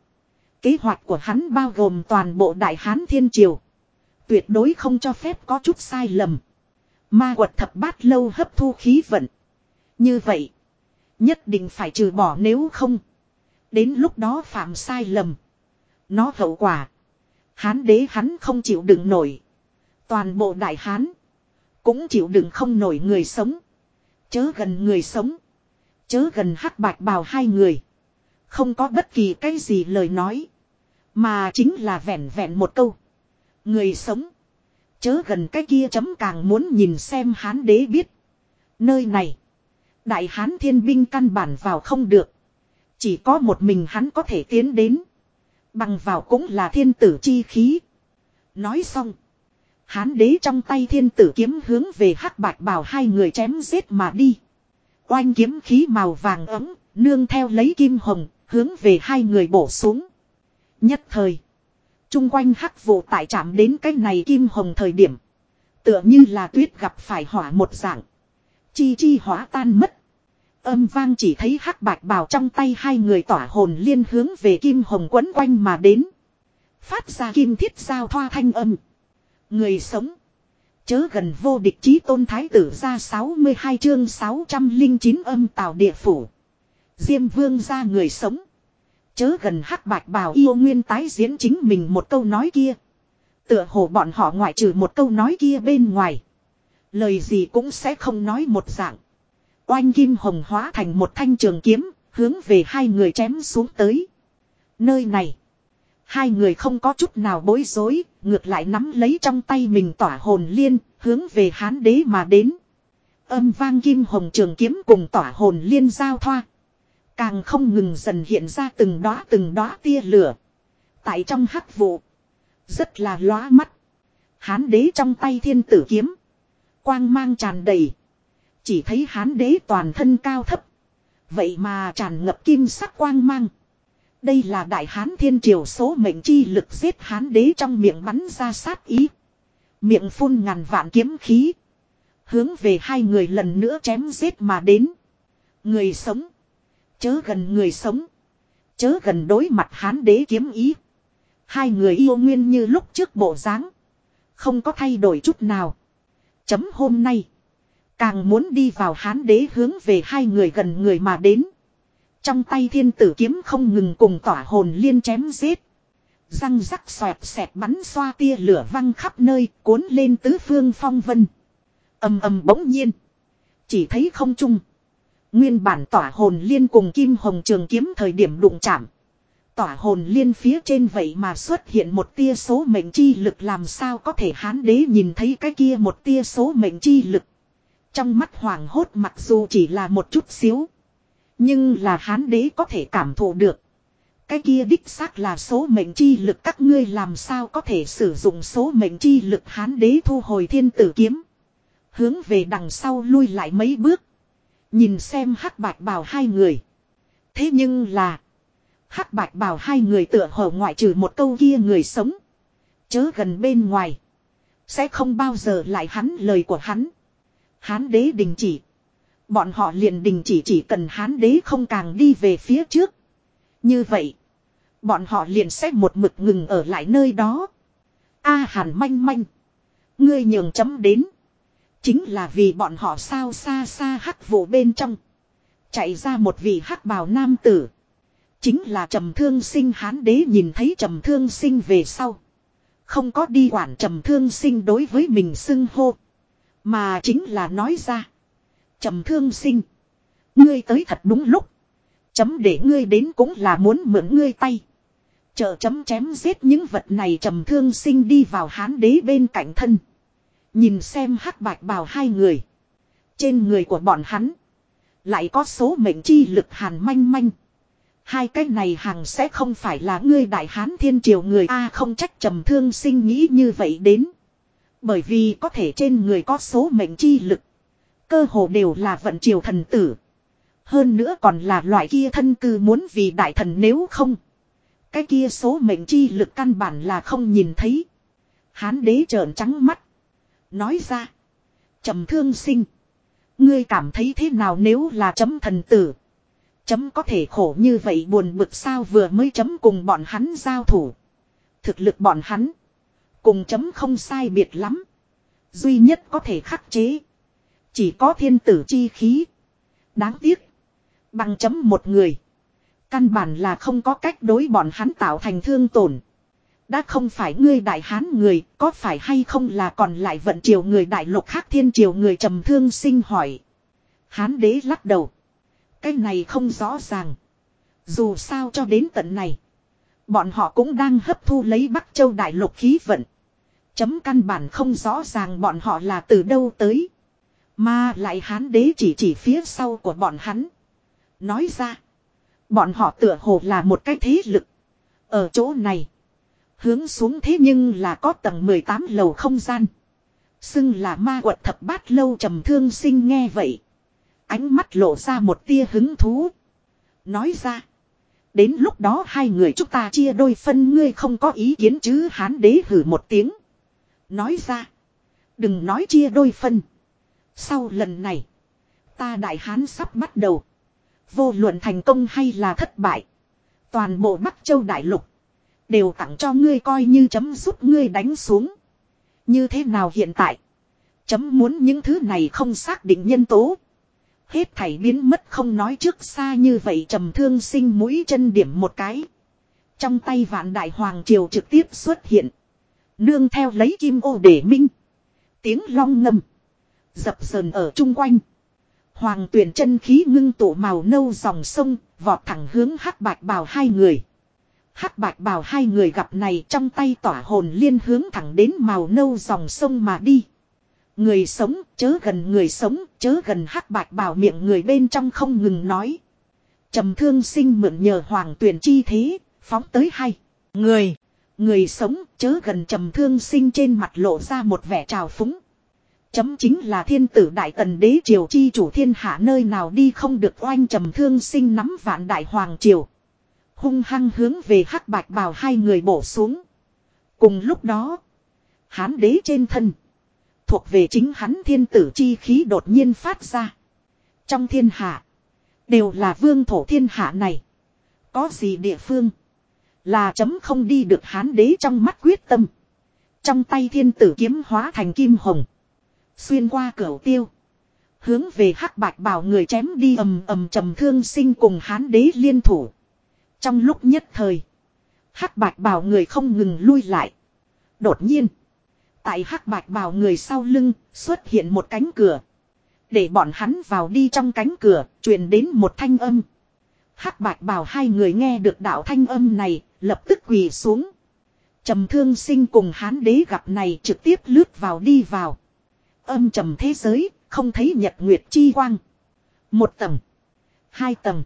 Kế hoạch của hắn bao gồm toàn bộ Đại Hán Thiên Triều. Tuyệt đối không cho phép có chút sai lầm. Ma quật thập bát lâu hấp thu khí vận. Như vậy. Nhất định phải trừ bỏ nếu không. Đến lúc đó phạm sai lầm. Nó hậu quả. Hán đế hắn không chịu đựng nổi. Toàn bộ đại hán. Cũng chịu đựng không nổi người sống. Chớ gần người sống. Chớ gần hắc bạch bào hai người. Không có bất kỳ cái gì lời nói. Mà chính là vẹn vẹn một câu. Người sống. Chớ gần cái kia chấm càng muốn nhìn xem hán đế biết. Nơi này. Đại hán thiên binh căn bản vào không được. Chỉ có một mình hắn có thể tiến đến. Bằng vào cũng là thiên tử chi khí. Nói xong. Hán đế trong tay thiên tử kiếm hướng về hắc bạch bảo hai người chém giết mà đi. Oanh kiếm khí màu vàng ấm, nương theo lấy kim hồng, hướng về hai người bổ xuống. Nhất thời. Trung quanh hắc vụ tại chạm đến cái này kim hồng thời điểm. Tựa như là tuyết gặp phải hỏa một dạng. Chi chi hỏa tan mất. Âm vang chỉ thấy hắc bạch bào trong tay hai người tỏa hồn liên hướng về kim hồng quấn quanh mà đến. Phát ra kim thiết giao thoa thanh âm. Người sống. Chớ gần vô địch chí tôn thái tử ra 62 chương 609 âm tào địa phủ. Diêm vương ra người sống. Chớ gần hắc bạch bào yêu nguyên tái diễn chính mình một câu nói kia. Tựa hồ bọn họ ngoại trừ một câu nói kia bên ngoài. Lời gì cũng sẽ không nói một dạng. Oanh kim hồng hóa thành một thanh trường kiếm, hướng về hai người chém xuống tới. Nơi này, hai người không có chút nào bối rối, ngược lại nắm lấy trong tay mình tỏa hồn liên, hướng về hán đế mà đến. Âm vang kim hồng trường kiếm cùng tỏa hồn liên giao thoa. Càng không ngừng dần hiện ra từng đóa từng đóa tia lửa. Tại trong hắc vụ, rất là lóa mắt. Hán đế trong tay thiên tử kiếm, quang mang tràn đầy. Chỉ thấy hán đế toàn thân cao thấp. Vậy mà tràn ngập kim sắc quang mang. Đây là đại hán thiên triều số mệnh chi lực giết hán đế trong miệng bắn ra sát ý. Miệng phun ngàn vạn kiếm khí. Hướng về hai người lần nữa chém giết mà đến. Người sống. Chớ gần người sống. Chớ gần đối mặt hán đế kiếm ý. Hai người yêu nguyên như lúc trước bộ dáng Không có thay đổi chút nào. Chấm hôm nay. Càng muốn đi vào hán đế hướng về hai người gần người mà đến. Trong tay thiên tử kiếm không ngừng cùng tỏa hồn liên chém giết. Răng rắc xoẹt xẹt bắn xoa tia lửa văng khắp nơi, cuốn lên tứ phương phong vân. ầm ầm bỗng nhiên. Chỉ thấy không trung. Nguyên bản tỏa hồn liên cùng kim hồng trường kiếm thời điểm đụng chạm. Tỏa hồn liên phía trên vậy mà xuất hiện một tia số mệnh chi lực, làm sao có thể hán đế nhìn thấy cái kia một tia số mệnh chi lực. Trong mắt hoàng hốt mặc dù chỉ là một chút xíu. Nhưng là hán đế có thể cảm thụ được. Cái kia đích xác là số mệnh chi lực các ngươi làm sao có thể sử dụng số mệnh chi lực hán đế thu hồi thiên tử kiếm. Hướng về đằng sau lui lại mấy bước. Nhìn xem hắc bạch bào hai người. Thế nhưng là. hắc bạch bào hai người tựa hồ ngoại trừ một câu kia người sống. Chớ gần bên ngoài. Sẽ không bao giờ lại hắn lời của hắn. Hán đế đình chỉ. Bọn họ liền đình chỉ chỉ cần hán đế không càng đi về phía trước. Như vậy. Bọn họ liền sẽ một mực ngừng ở lại nơi đó. A hàn manh manh. Ngươi nhường chấm đến. Chính là vì bọn họ sao xa xa hắc vụ bên trong. Chạy ra một vị hắc bào nam tử. Chính là trầm thương sinh hán đế nhìn thấy trầm thương sinh về sau. Không có đi quản trầm thương sinh đối với mình xưng hô. Mà chính là nói ra. trầm thương sinh. Ngươi tới thật đúng lúc. Chấm để ngươi đến cũng là muốn mượn ngươi tay. Trợ chấm chém giết những vật này trầm thương sinh đi vào hán đế bên cạnh thân. Nhìn xem hắc bạch bào hai người. Trên người của bọn hắn. Lại có số mệnh chi lực hàn manh manh. Hai cái này hằng sẽ không phải là ngươi đại hán thiên triều người A không trách trầm thương sinh nghĩ như vậy đến. Bởi vì có thể trên người có số mệnh chi lực. Cơ hồ đều là vận triều thần tử. Hơn nữa còn là loại kia thân cư muốn vì đại thần nếu không. Cái kia số mệnh chi lực căn bản là không nhìn thấy. Hán đế trợn trắng mắt. Nói ra. trầm thương sinh. Ngươi cảm thấy thế nào nếu là chấm thần tử. Chấm có thể khổ như vậy buồn bực sao vừa mới chấm cùng bọn hắn giao thủ. Thực lực bọn hắn. Cùng chấm không sai biệt lắm. Duy nhất có thể khắc chế. Chỉ có thiên tử chi khí. Đáng tiếc. Bằng chấm một người. Căn bản là không có cách đối bọn hắn tạo thành thương tổn. Đã không phải ngươi đại hán người, có phải hay không là còn lại vận triều người đại lục khác thiên triều người trầm thương sinh hỏi. Hán đế lắc đầu. Cái này không rõ ràng. Dù sao cho đến tận này. Bọn họ cũng đang hấp thu lấy Bắc Châu đại lục khí vận. Chấm căn bản không rõ ràng bọn họ là từ đâu tới. Mà lại hán đế chỉ chỉ phía sau của bọn hắn. Nói ra. Bọn họ tựa hồ là một cái thế lực. Ở chỗ này. Hướng xuống thế nhưng là có tầng 18 lầu không gian. Xưng là ma quật thập bát lâu trầm thương sinh nghe vậy. Ánh mắt lộ ra một tia hứng thú. Nói ra. Đến lúc đó hai người chúng ta chia đôi phân, ngươi không có ý kiến chứ hán đế hử một tiếng. Nói ra. Đừng nói chia đôi phân. Sau lần này. Ta đại hán sắp bắt đầu. Vô luận thành công hay là thất bại. Toàn bộ Bắc Châu Đại Lục. Đều tặng cho ngươi coi như chấm giúp ngươi đánh xuống. Như thế nào hiện tại? Chấm muốn những thứ này không xác định nhân tố. Hết thảy biến mất không nói trước xa như vậy trầm thương sinh mũi chân điểm một cái. Trong tay vạn đại hoàng triều trực tiếp xuất hiện. Nương theo lấy kim ô để minh. Tiếng long ngầm. Dập sờn ở chung quanh. Hoàng tuyển chân khí ngưng tụ màu nâu dòng sông, vọt thẳng hướng hắc bạch bào hai người. hắc bạch bào hai người gặp này trong tay tỏa hồn liên hướng thẳng đến màu nâu dòng sông mà đi. Người sống, chớ gần người sống, chớ gần hắc bạch bào miệng người bên trong không ngừng nói. trầm thương sinh mượn nhờ hoàng tuyển chi thế, phóng tới hai. Người, người sống, chớ gần trầm thương sinh trên mặt lộ ra một vẻ trào phúng. Chấm chính là thiên tử đại tần đế triều chi chủ thiên hạ nơi nào đi không được oanh trầm thương sinh nắm vạn đại hoàng triều. Hung hăng hướng về hắc bạch bào hai người bổ xuống. Cùng lúc đó, hán đế trên thân, thuộc về chính hắn thiên tử chi khí đột nhiên phát ra. Trong thiên hạ, đều là vương thổ thiên hạ này. Có gì địa phương, là chấm không đi được hán đế trong mắt quyết tâm. Trong tay thiên tử kiếm hóa thành kim hồng. Xuyên qua cửa tiêu. Hướng về hắc bạch bảo người chém đi ầm ầm trầm thương sinh cùng hán đế liên thủ. Trong lúc nhất thời. hắc bạch bảo người không ngừng lui lại. Đột nhiên. Tại hắc bạch bảo người sau lưng xuất hiện một cánh cửa. Để bọn hắn vào đi trong cánh cửa, truyền đến một thanh âm hắc bạch bảo hai người nghe được đạo thanh âm này, lập tức quỳ xuống. Trầm thương sinh cùng hán đế gặp này trực tiếp lướt vào đi vào âm trầm thế giới, không thấy nhật nguyệt chi quang. Một tầng, hai tầng,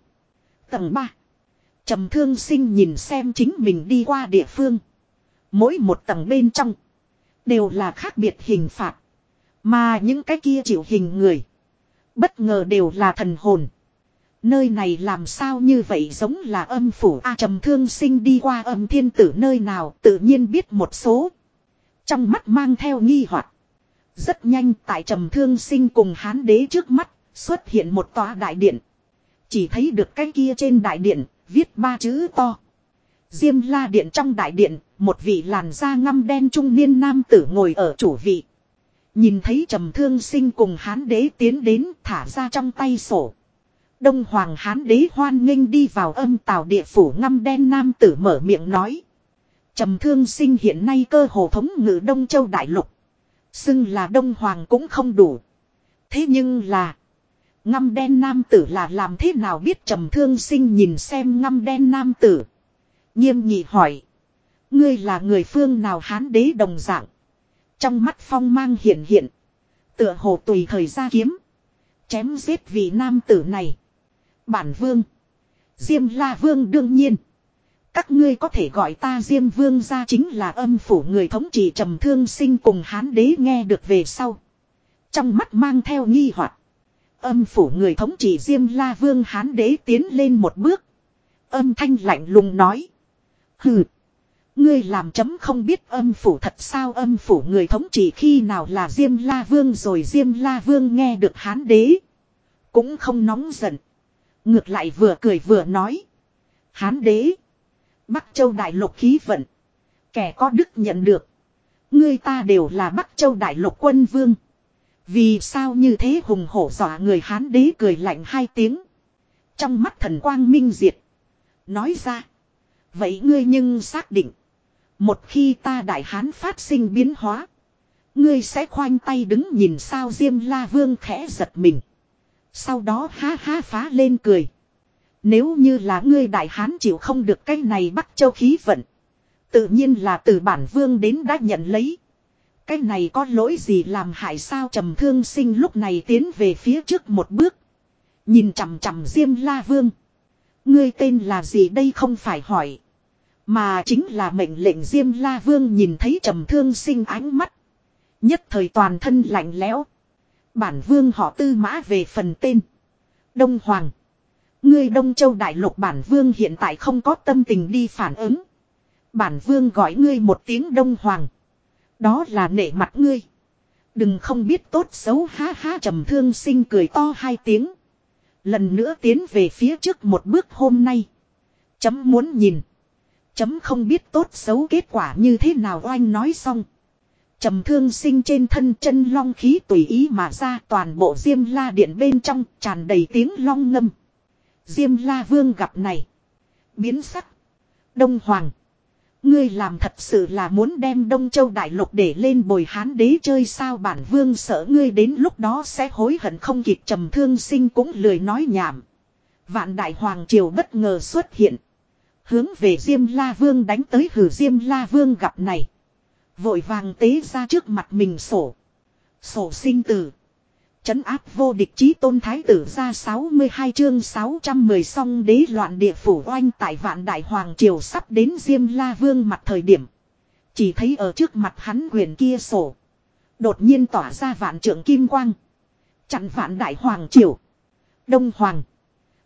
tầng ba. Trầm thương sinh nhìn xem chính mình đi qua địa phương. Mỗi một tầng bên trong, đều là khác biệt hình phạt. Mà những cái kia chịu hình người, bất ngờ đều là thần hồn. Nơi này làm sao như vậy giống là âm phủ A trầm thương sinh đi qua âm thiên tử nơi nào tự nhiên biết một số. Trong mắt mang theo nghi hoặc rất nhanh tại trầm thương sinh cùng hán đế trước mắt xuất hiện một tòa đại điện. Chỉ thấy được cái kia trên đại điện viết ba chữ to. Diêm la điện trong đại điện, một vị làn da ngăm đen trung niên nam tử ngồi ở chủ vị. Nhìn thấy trầm thương sinh cùng hán đế tiến đến thả ra trong tay sổ. Đông hoàng hán đế hoan nghênh đi vào âm tào địa phủ ngăm đen nam tử mở miệng nói. Trầm thương sinh hiện nay cơ hồ thống ngự Đông Châu Đại Lục. Xưng là Đông Hoàng cũng không đủ. Thế nhưng là. Ngăm đen nam tử là làm thế nào biết trầm thương sinh nhìn xem ngăm đen nam tử. Nghiêm nhị hỏi. Ngươi là người phương nào hán đế đồng dạng. Trong mắt phong mang hiện hiện. Tựa hồ tùy thời ra kiếm. Chém giết vị nam tử này. Bản vương. Diêm la vương đương nhiên. Các ngươi có thể gọi ta Diêm Vương ra chính là âm phủ người thống trị trầm thương sinh cùng hán đế nghe được về sau. Trong mắt mang theo nghi hoặc Âm phủ người thống trị Diêm La Vương hán đế tiến lên một bước. Âm thanh lạnh lùng nói. Hừ. Ngươi làm chấm không biết âm phủ thật sao âm phủ người thống trị khi nào là Diêm La Vương rồi Diêm La Vương nghe được hán đế. Cũng không nóng giận. Ngược lại vừa cười vừa nói. Hán đế. Bắc Châu Đại Lục khí vận. Kẻ có đức nhận được. Ngươi ta đều là Bắc Châu Đại Lục quân vương. Vì sao như thế hùng hổ dọa người Hán đế cười lạnh hai tiếng. Trong mắt thần quang minh diệt. Nói ra. Vậy ngươi nhưng xác định. Một khi ta đại hán phát sinh biến hóa. Ngươi sẽ khoanh tay đứng nhìn sao Diêm La Vương khẽ giật mình. Sau đó ha ha phá lên cười. Nếu như là ngươi đại hán chịu không được cái này bắt châu khí vận. Tự nhiên là từ bản vương đến đã nhận lấy. Cái này có lỗi gì làm hại sao trầm thương sinh lúc này tiến về phía trước một bước. Nhìn chằm chằm Diêm La Vương. Ngươi tên là gì đây không phải hỏi. Mà chính là mệnh lệnh Diêm La Vương nhìn thấy trầm thương sinh ánh mắt. Nhất thời toàn thân lạnh lẽo. Bản vương họ tư mã về phần tên. Đông Hoàng. Ngươi Đông Châu Đại Lục bản vương hiện tại không có tâm tình đi phản ứng. Bản vương gọi ngươi một tiếng Đông Hoàng. Đó là nể mặt ngươi. Đừng không biết tốt xấu ha ha trầm thương sinh cười to hai tiếng. Lần nữa tiến về phía trước một bước hôm nay. Chấm muốn nhìn. Chấm không biết tốt xấu kết quả như thế nào oanh nói xong. Trầm thương sinh trên thân chân long khí tùy ý mà ra toàn bộ diêm la điện bên trong tràn đầy tiếng long ngâm. Diêm la vương gặp này. Biến sắc. Đông Hoàng. Ngươi làm thật sự là muốn đem Đông Châu Đại Lục để lên bồi hán đế chơi sao bản vương sợ ngươi đến lúc đó sẽ hối hận không kịp trầm thương sinh cũng lười nói nhảm. Vạn Đại Hoàng Triều bất ngờ xuất hiện. Hướng về Diêm La Vương đánh tới hử Diêm La Vương gặp này. Vội vàng tế ra trước mặt mình sổ. Sổ sinh tử. Chấn áp vô địch chí tôn thái tử ra 62 chương 610 song đế loạn địa phủ oanh tại vạn đại hoàng triều sắp đến Diêm La Vương mặt thời điểm. Chỉ thấy ở trước mặt hắn quyền kia sổ. Đột nhiên tỏa ra vạn trưởng kim quang. Chặn vạn đại hoàng triều. Đông hoàng.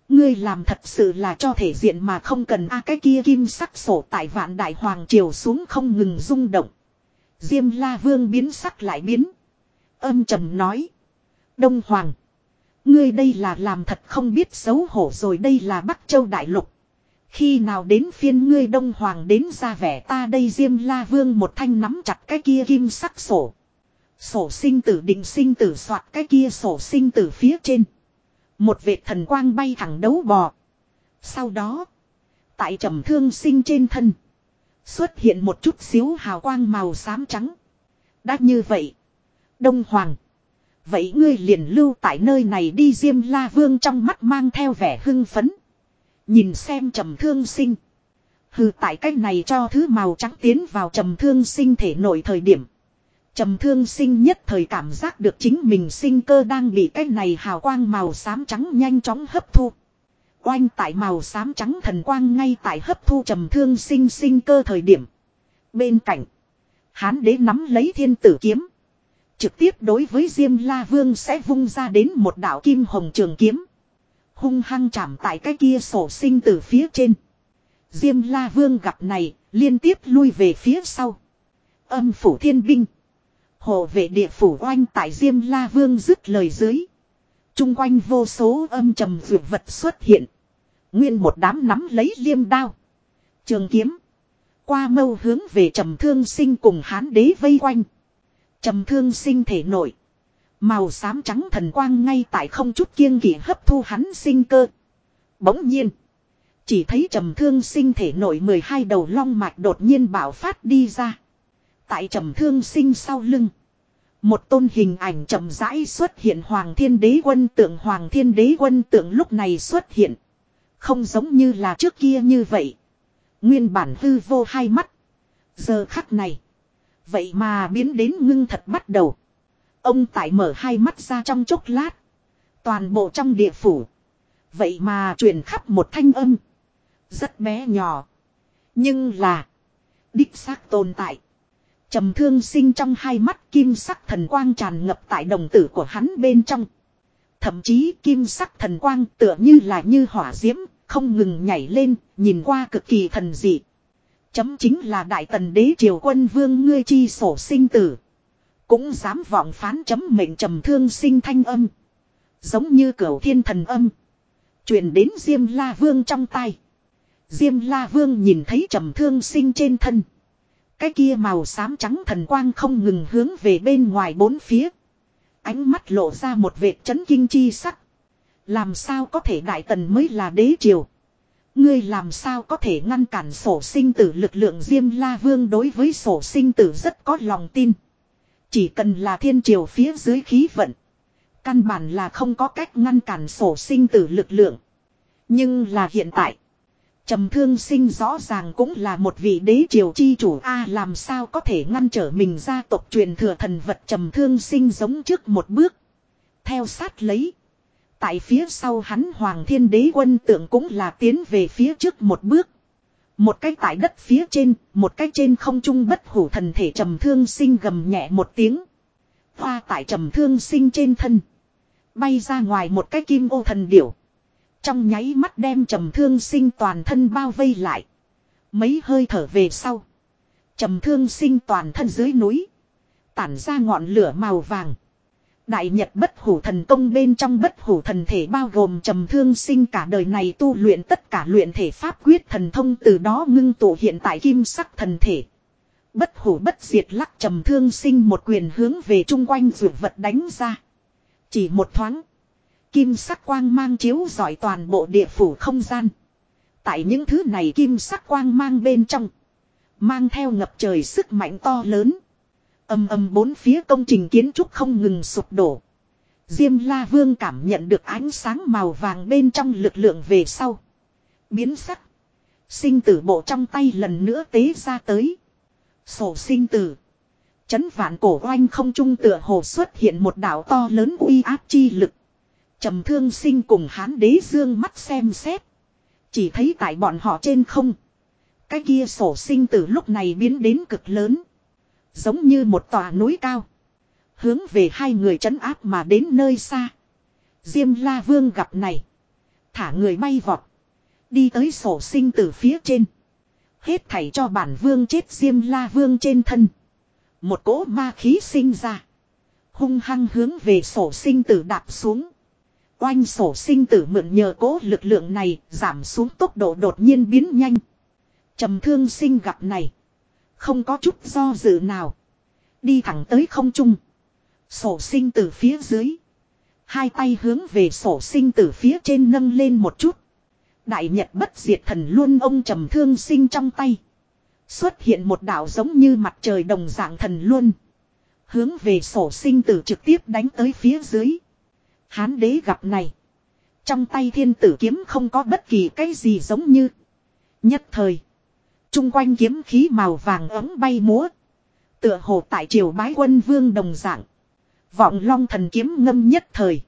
Ngươi làm thật sự là cho thể diện mà không cần a, cái kia kim sắc sổ tại vạn đại hoàng triều xuống không ngừng rung động. Diêm la vương biến sắc lại biến. Âm trầm nói. Đông Hoàng. Ngươi đây là làm thật không biết xấu hổ rồi đây là Bắc Châu Đại Lục. Khi nào đến phiên ngươi Đông Hoàng đến ra vẻ ta đây Diêm La Vương một thanh nắm chặt cái kia kim sắc sổ. Sổ sinh tử định sinh tử soạt cái kia sổ sinh tử phía trên. Một vệt thần quang bay thẳng đấu bò. Sau đó. Tại trầm thương sinh trên thân. Xuất hiện một chút xíu hào quang màu xám trắng. Đã như vậy. Đông Hoàng. Vậy ngươi liền lưu tại nơi này đi Diêm La Vương trong mắt mang theo vẻ hưng phấn. Nhìn xem trầm thương sinh. Hừ, tại cách này cho thứ màu trắng tiến vào trầm thương sinh thể nội thời điểm. Trầm thương sinh nhất thời cảm giác được chính mình sinh cơ đang bị cái này hào quang màu xám trắng nhanh chóng hấp thu. Oanh tại màu xám trắng thần quang ngay tại hấp thu trầm thương sinh sinh cơ thời điểm. Bên cạnh. Hán đế nắm lấy thiên tử kiếm. Trực tiếp đối với Diêm La Vương sẽ vung ra đến một đạo kim hồng trường kiếm. Hung hăng chạm tại cái kia sổ sinh từ phía trên. Diêm La Vương gặp này, liên tiếp lui về phía sau. Âm phủ thiên binh. Hộ vệ địa phủ oanh tại Diêm La Vương dứt lời dưới. Trung quanh vô số âm trầm vượt vật xuất hiện. Nguyên một đám nắm lấy liêm đao. Trường kiếm. Qua mâu hướng về trầm thương sinh cùng hán đế vây quanh trầm thương sinh thể nổi. Màu xám trắng thần quang ngay tại không chút kiêng kỵ hấp thu hắn sinh cơ. Bỗng nhiên. Chỉ thấy trầm thương sinh thể nổi 12 đầu long mạch đột nhiên bảo phát đi ra. Tại trầm thương sinh sau lưng. Một tôn hình ảnh chậm rãi xuất hiện Hoàng Thiên Đế quân tượng Hoàng Thiên Đế quân tượng lúc này xuất hiện. Không giống như là trước kia như vậy. Nguyên bản hư vô hai mắt. Giờ khắc này. Vậy mà biến đến ngưng thật bắt đầu. Ông tại mở hai mắt ra trong chốc lát. Toàn bộ trong địa phủ. Vậy mà truyền khắp một thanh âm. Rất bé nhỏ. Nhưng là. Đích xác tồn tại. trầm thương sinh trong hai mắt kim sắc thần quang tràn ngập tại đồng tử của hắn bên trong. Thậm chí kim sắc thần quang tựa như là như hỏa diễm, không ngừng nhảy lên, nhìn qua cực kỳ thần dị. Chấm chính là đại tần đế triều quân vương ngươi chi sổ sinh tử. Cũng dám vọng phán chấm mệnh trầm thương sinh thanh âm. Giống như cửu thiên thần âm. truyền đến Diêm La Vương trong tay. Diêm La Vương nhìn thấy trầm thương sinh trên thân. Cái kia màu xám trắng thần quang không ngừng hướng về bên ngoài bốn phía. Ánh mắt lộ ra một vệt chấn kinh chi sắc. Làm sao có thể đại tần mới là đế triều. Ngươi làm sao có thể ngăn cản sổ sinh tử lực lượng Diêm La Vương đối với sổ sinh tử rất có lòng tin. Chỉ cần là thiên triều phía dưới khí vận. Căn bản là không có cách ngăn cản sổ sinh tử lực lượng. Nhưng là hiện tại. Trầm thương sinh rõ ràng cũng là một vị đế triều chi chủ A, làm sao có thể ngăn trở mình gia tộc truyền thừa thần vật trầm thương sinh giống trước một bước. Theo sát lấy. Tại phía sau hắn Hoàng Thiên Đế quân tượng cũng là tiến về phía trước một bước. Một cái tại đất phía trên, một cái trên không trung bất hủ thần thể trầm thương sinh gầm nhẹ một tiếng. Hoa tại trầm thương sinh trên thân. Bay ra ngoài một cái kim ô thần điểu. Trong nháy mắt đem trầm thương sinh toàn thân bao vây lại. Mấy hơi thở về sau. Trầm thương sinh toàn thân dưới núi. Tản ra ngọn lửa màu vàng. Đại Nhật bất hủ thần công bên trong bất hủ thần thể bao gồm trầm thương sinh cả đời này tu luyện tất cả luyện thể pháp quyết thần thông, từ đó ngưng tụ hiện tại kim sắc thần thể. Bất hủ bất diệt lắc trầm thương sinh một quyền hướng về chung quanh dược vật đánh ra. Chỉ một thoáng. Kim sắc quang mang chiếu giỏi toàn bộ địa phủ không gian. Tại những thứ này kim sắc quang mang bên trong. Mang theo ngập trời sức mạnh to lớn. Âm âm bốn phía công trình kiến trúc không ngừng sụp đổ. Diêm La Vương cảm nhận được ánh sáng màu vàng bên trong lực lượng về sau. Biến sắc. Sinh tử bộ trong tay lần nữa tế ra tới. Sổ sinh tử. Chấn vạn cổ oanh không trung tựa hồ xuất hiện một đảo to lớn uy áp chi lực. trầm thương sinh cùng hán đế dương mắt xem xét. Chỉ thấy tại bọn họ trên không. Cái kia sổ sinh tử lúc này biến đến cực lớn. Giống như một tòa núi cao. Hướng về hai người trấn áp mà đến nơi xa. Diêm la vương gặp này. Thả người bay vọt. Đi tới sổ sinh tử phía trên. Hết thảy cho bản vương chết diêm la vương trên thân. Một cỗ ma khí sinh ra. Hung hăng hướng về sổ sinh tử đạp xuống. Oanh sổ sinh tử mượn nhờ cố lực lượng này giảm xuống tốc độ đột nhiên biến nhanh. trầm thương sinh gặp này. Không có chút do dự nào. Đi thẳng tới không trung. Sổ sinh từ phía dưới. Hai tay hướng về sổ sinh từ phía trên nâng lên một chút. Đại Nhật bất diệt thần luôn ông trầm thương sinh trong tay. Xuất hiện một đạo giống như mặt trời đồng dạng thần luôn. Hướng về sổ sinh tử trực tiếp đánh tới phía dưới. Hán đế gặp này. Trong tay thiên tử kiếm không có bất kỳ cái gì giống như. Nhất thời. Trung quanh kiếm khí màu vàng ấm bay múa. Tựa hồ tại triều bái quân vương đồng dạng. Vọng long thần kiếm ngâm nhất thời.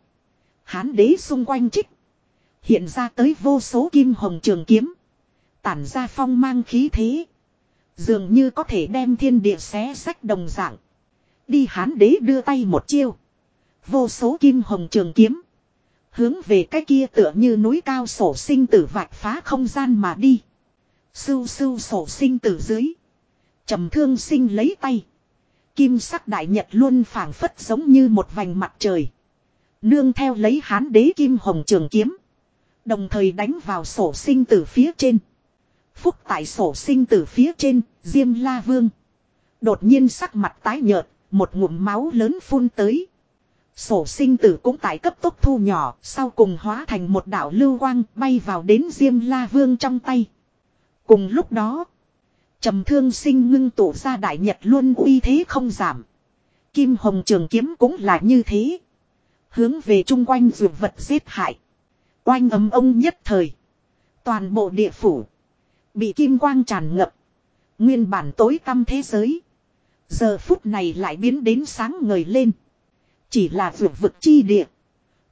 Hán đế xung quanh trích. Hiện ra tới vô số kim hồng trường kiếm. Tản ra phong mang khí thế. Dường như có thể đem thiên địa xé sách đồng dạng. Đi hán đế đưa tay một chiêu. Vô số kim hồng trường kiếm. Hướng về cái kia tựa như núi cao sổ sinh tử vạch phá không gian mà đi. Sưu sưu sổ sinh từ dưới. trầm thương sinh lấy tay. Kim sắc đại nhật luôn phảng phất giống như một vành mặt trời. Nương theo lấy hán đế kim hồng trường kiếm. Đồng thời đánh vào sổ sinh từ phía trên. Phúc tại sổ sinh từ phía trên, Diêm La Vương. Đột nhiên sắc mặt tái nhợt, một ngụm máu lớn phun tới. Sổ sinh tử cũng tại cấp tốc thu nhỏ, sau cùng hóa thành một đạo lưu quang bay vào đến Diêm La Vương trong tay. Cùng lúc đó, trầm thương sinh ngưng tụ ra đại nhật luôn uy thế không giảm. Kim hồng trường kiếm cũng là như thế. Hướng về chung quanh dược vật giết hại. Oanh ấm ông nhất thời. Toàn bộ địa phủ. Bị kim quang tràn ngập. Nguyên bản tối tăm thế giới. Giờ phút này lại biến đến sáng ngời lên. Chỉ là vượt vực chi địa.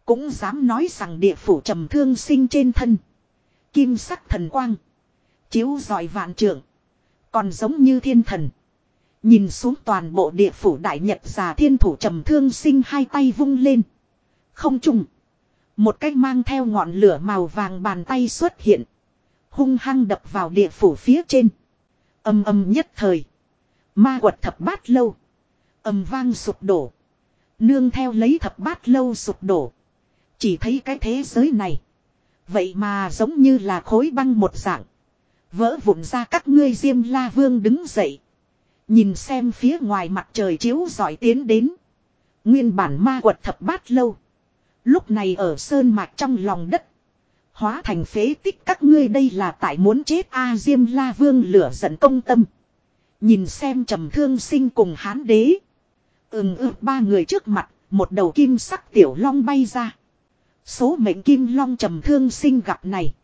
Cũng dám nói rằng địa phủ trầm thương sinh trên thân. Kim sắc thần quang. Chiếu giỏi vạn trượng. Còn giống như thiên thần. Nhìn xuống toàn bộ địa phủ đại nhật già thiên thủ trầm thương sinh hai tay vung lên. Không trùng. Một cách mang theo ngọn lửa màu vàng bàn tay xuất hiện. Hung hăng đập vào địa phủ phía trên. Âm âm nhất thời. Ma quật thập bát lâu. Âm vang sụp đổ. Nương theo lấy thập bát lâu sụp đổ. Chỉ thấy cái thế giới này. Vậy mà giống như là khối băng một dạng. Vỡ vụn ra các ngươi diêm la vương đứng dậy. Nhìn xem phía ngoài mặt trời chiếu giỏi tiến đến. Nguyên bản ma quật thập bát lâu. Lúc này ở sơn mạch trong lòng đất. Hóa thành phế tích các ngươi đây là tại muốn chết A Diêm La Vương lửa giận công tâm. Nhìn xem trầm thương sinh cùng hán đế. Ừm ư ba người trước mặt, một đầu kim sắc tiểu long bay ra. Số mệnh kim long trầm thương sinh gặp này.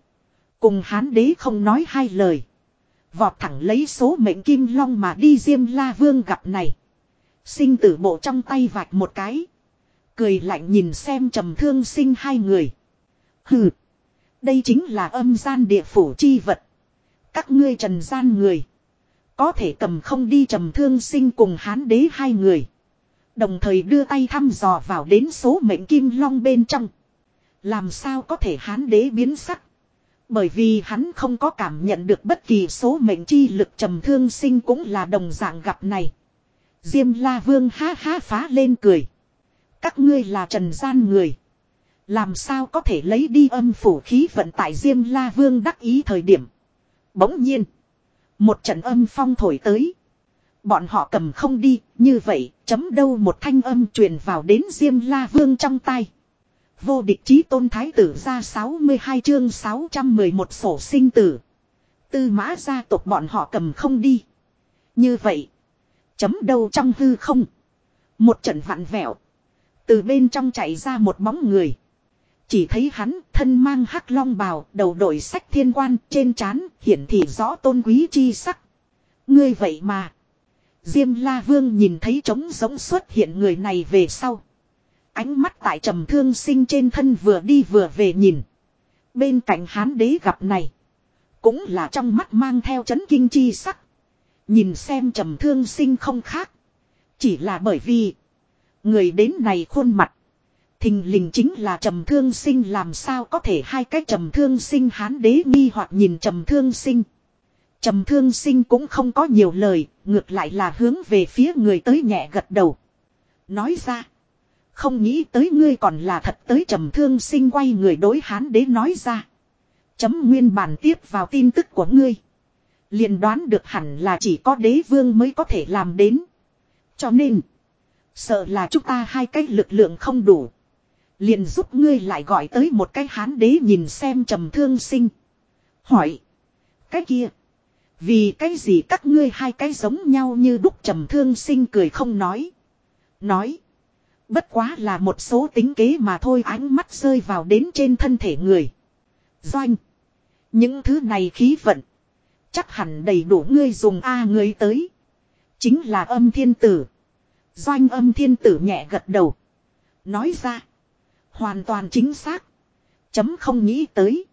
Cùng hán đế không nói hai lời. Vọt thẳng lấy số mệnh kim long mà đi Diêm La Vương gặp này. Sinh tử bộ trong tay vạch một cái. Cười lạnh nhìn xem trầm thương sinh hai người. Hừ. Đây chính là âm gian địa phủ chi vật. Các ngươi trần gian người. Có thể cầm không đi trầm thương sinh cùng hán đế hai người. Đồng thời đưa tay thăm dò vào đến số mệnh kim long bên trong. Làm sao có thể hán đế biến sắc. Bởi vì hắn không có cảm nhận được bất kỳ số mệnh chi lực trầm thương sinh cũng là đồng dạng gặp này. Diêm la vương ha ha phá lên cười. Các ngươi là trần gian người. Làm sao có thể lấy đi âm phủ khí vận tại Diêm La Vương đắc ý thời điểm. Bỗng nhiên. Một trận âm phong thổi tới. Bọn họ cầm không đi, như vậy, chấm đâu một thanh âm truyền vào đến Diêm La Vương trong tay. Vô địch chí tôn thái tử ra 62 chương 611 sổ sinh tử. Tư mã gia tộc bọn họ cầm không đi. Như vậy, chấm đâu trong hư không. Một trận vặn vẹo. Từ bên trong chạy ra một bóng người. Chỉ thấy hắn thân mang hắc long bào, đầu đội sách thiên quan, trên trán hiển thị rõ tôn quý chi sắc. Ngươi vậy mà. Diêm La Vương nhìn thấy trống giống xuất hiện người này về sau. Ánh mắt tại trầm thương sinh trên thân vừa đi vừa về nhìn. Bên cạnh hán đế gặp này. Cũng là trong mắt mang theo chấn kinh chi sắc. Nhìn xem trầm thương sinh không khác. Chỉ là bởi vì. Người đến này khuôn mặt. Thình lình chính là trầm thương sinh làm sao có thể hai cái trầm thương sinh hán đế nghi hoặc nhìn trầm thương sinh. Trầm thương sinh cũng không có nhiều lời, ngược lại là hướng về phía người tới nhẹ gật đầu. Nói ra, không nghĩ tới ngươi còn là thật tới trầm thương sinh quay người đối hán đế nói ra. Chấm nguyên bản tiếp vào tin tức của ngươi. liền đoán được hẳn là chỉ có đế vương mới có thể làm đến. Cho nên, sợ là chúng ta hai cái lực lượng không đủ. Liền giúp ngươi lại gọi tới một cái hán đế nhìn xem trầm thương sinh. Hỏi. Cái kia. Vì cái gì các ngươi hai cái giống nhau như đúc trầm thương sinh cười không nói. Nói. Bất quá là một số tính kế mà thôi, ánh mắt rơi vào đến trên thân thể người. Doanh. Những thứ này khí vận. Chắc hẳn đầy đủ ngươi dùng A người tới. Chính là âm thiên tử. Doanh âm thiên tử nhẹ gật đầu. Nói ra. Hoàn toàn chính xác. Chấm không nghĩ tới.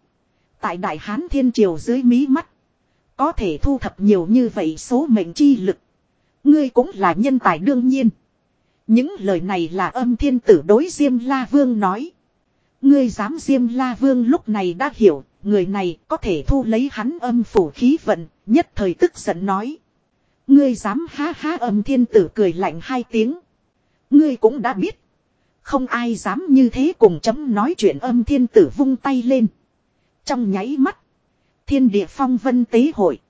Tại Đại Hán Thiên Triều dưới mí mắt. Có thể thu thập nhiều như vậy số mệnh chi lực. Ngươi cũng là nhân tài đương nhiên. Những lời này là âm thiên tử đối Diêm La Vương nói. Ngươi dám Diêm La Vương lúc này đã hiểu, người này có thể thu lấy hắn âm phủ khí vận, nhất thời tức giận nói. Ngươi dám ha ha âm thiên tử cười lạnh hai tiếng. Ngươi cũng đã biết. Không ai dám như thế cùng chấm nói chuyện âm thiên tử vung tay lên. Trong nháy mắt. Thiên địa phong vân tế hội.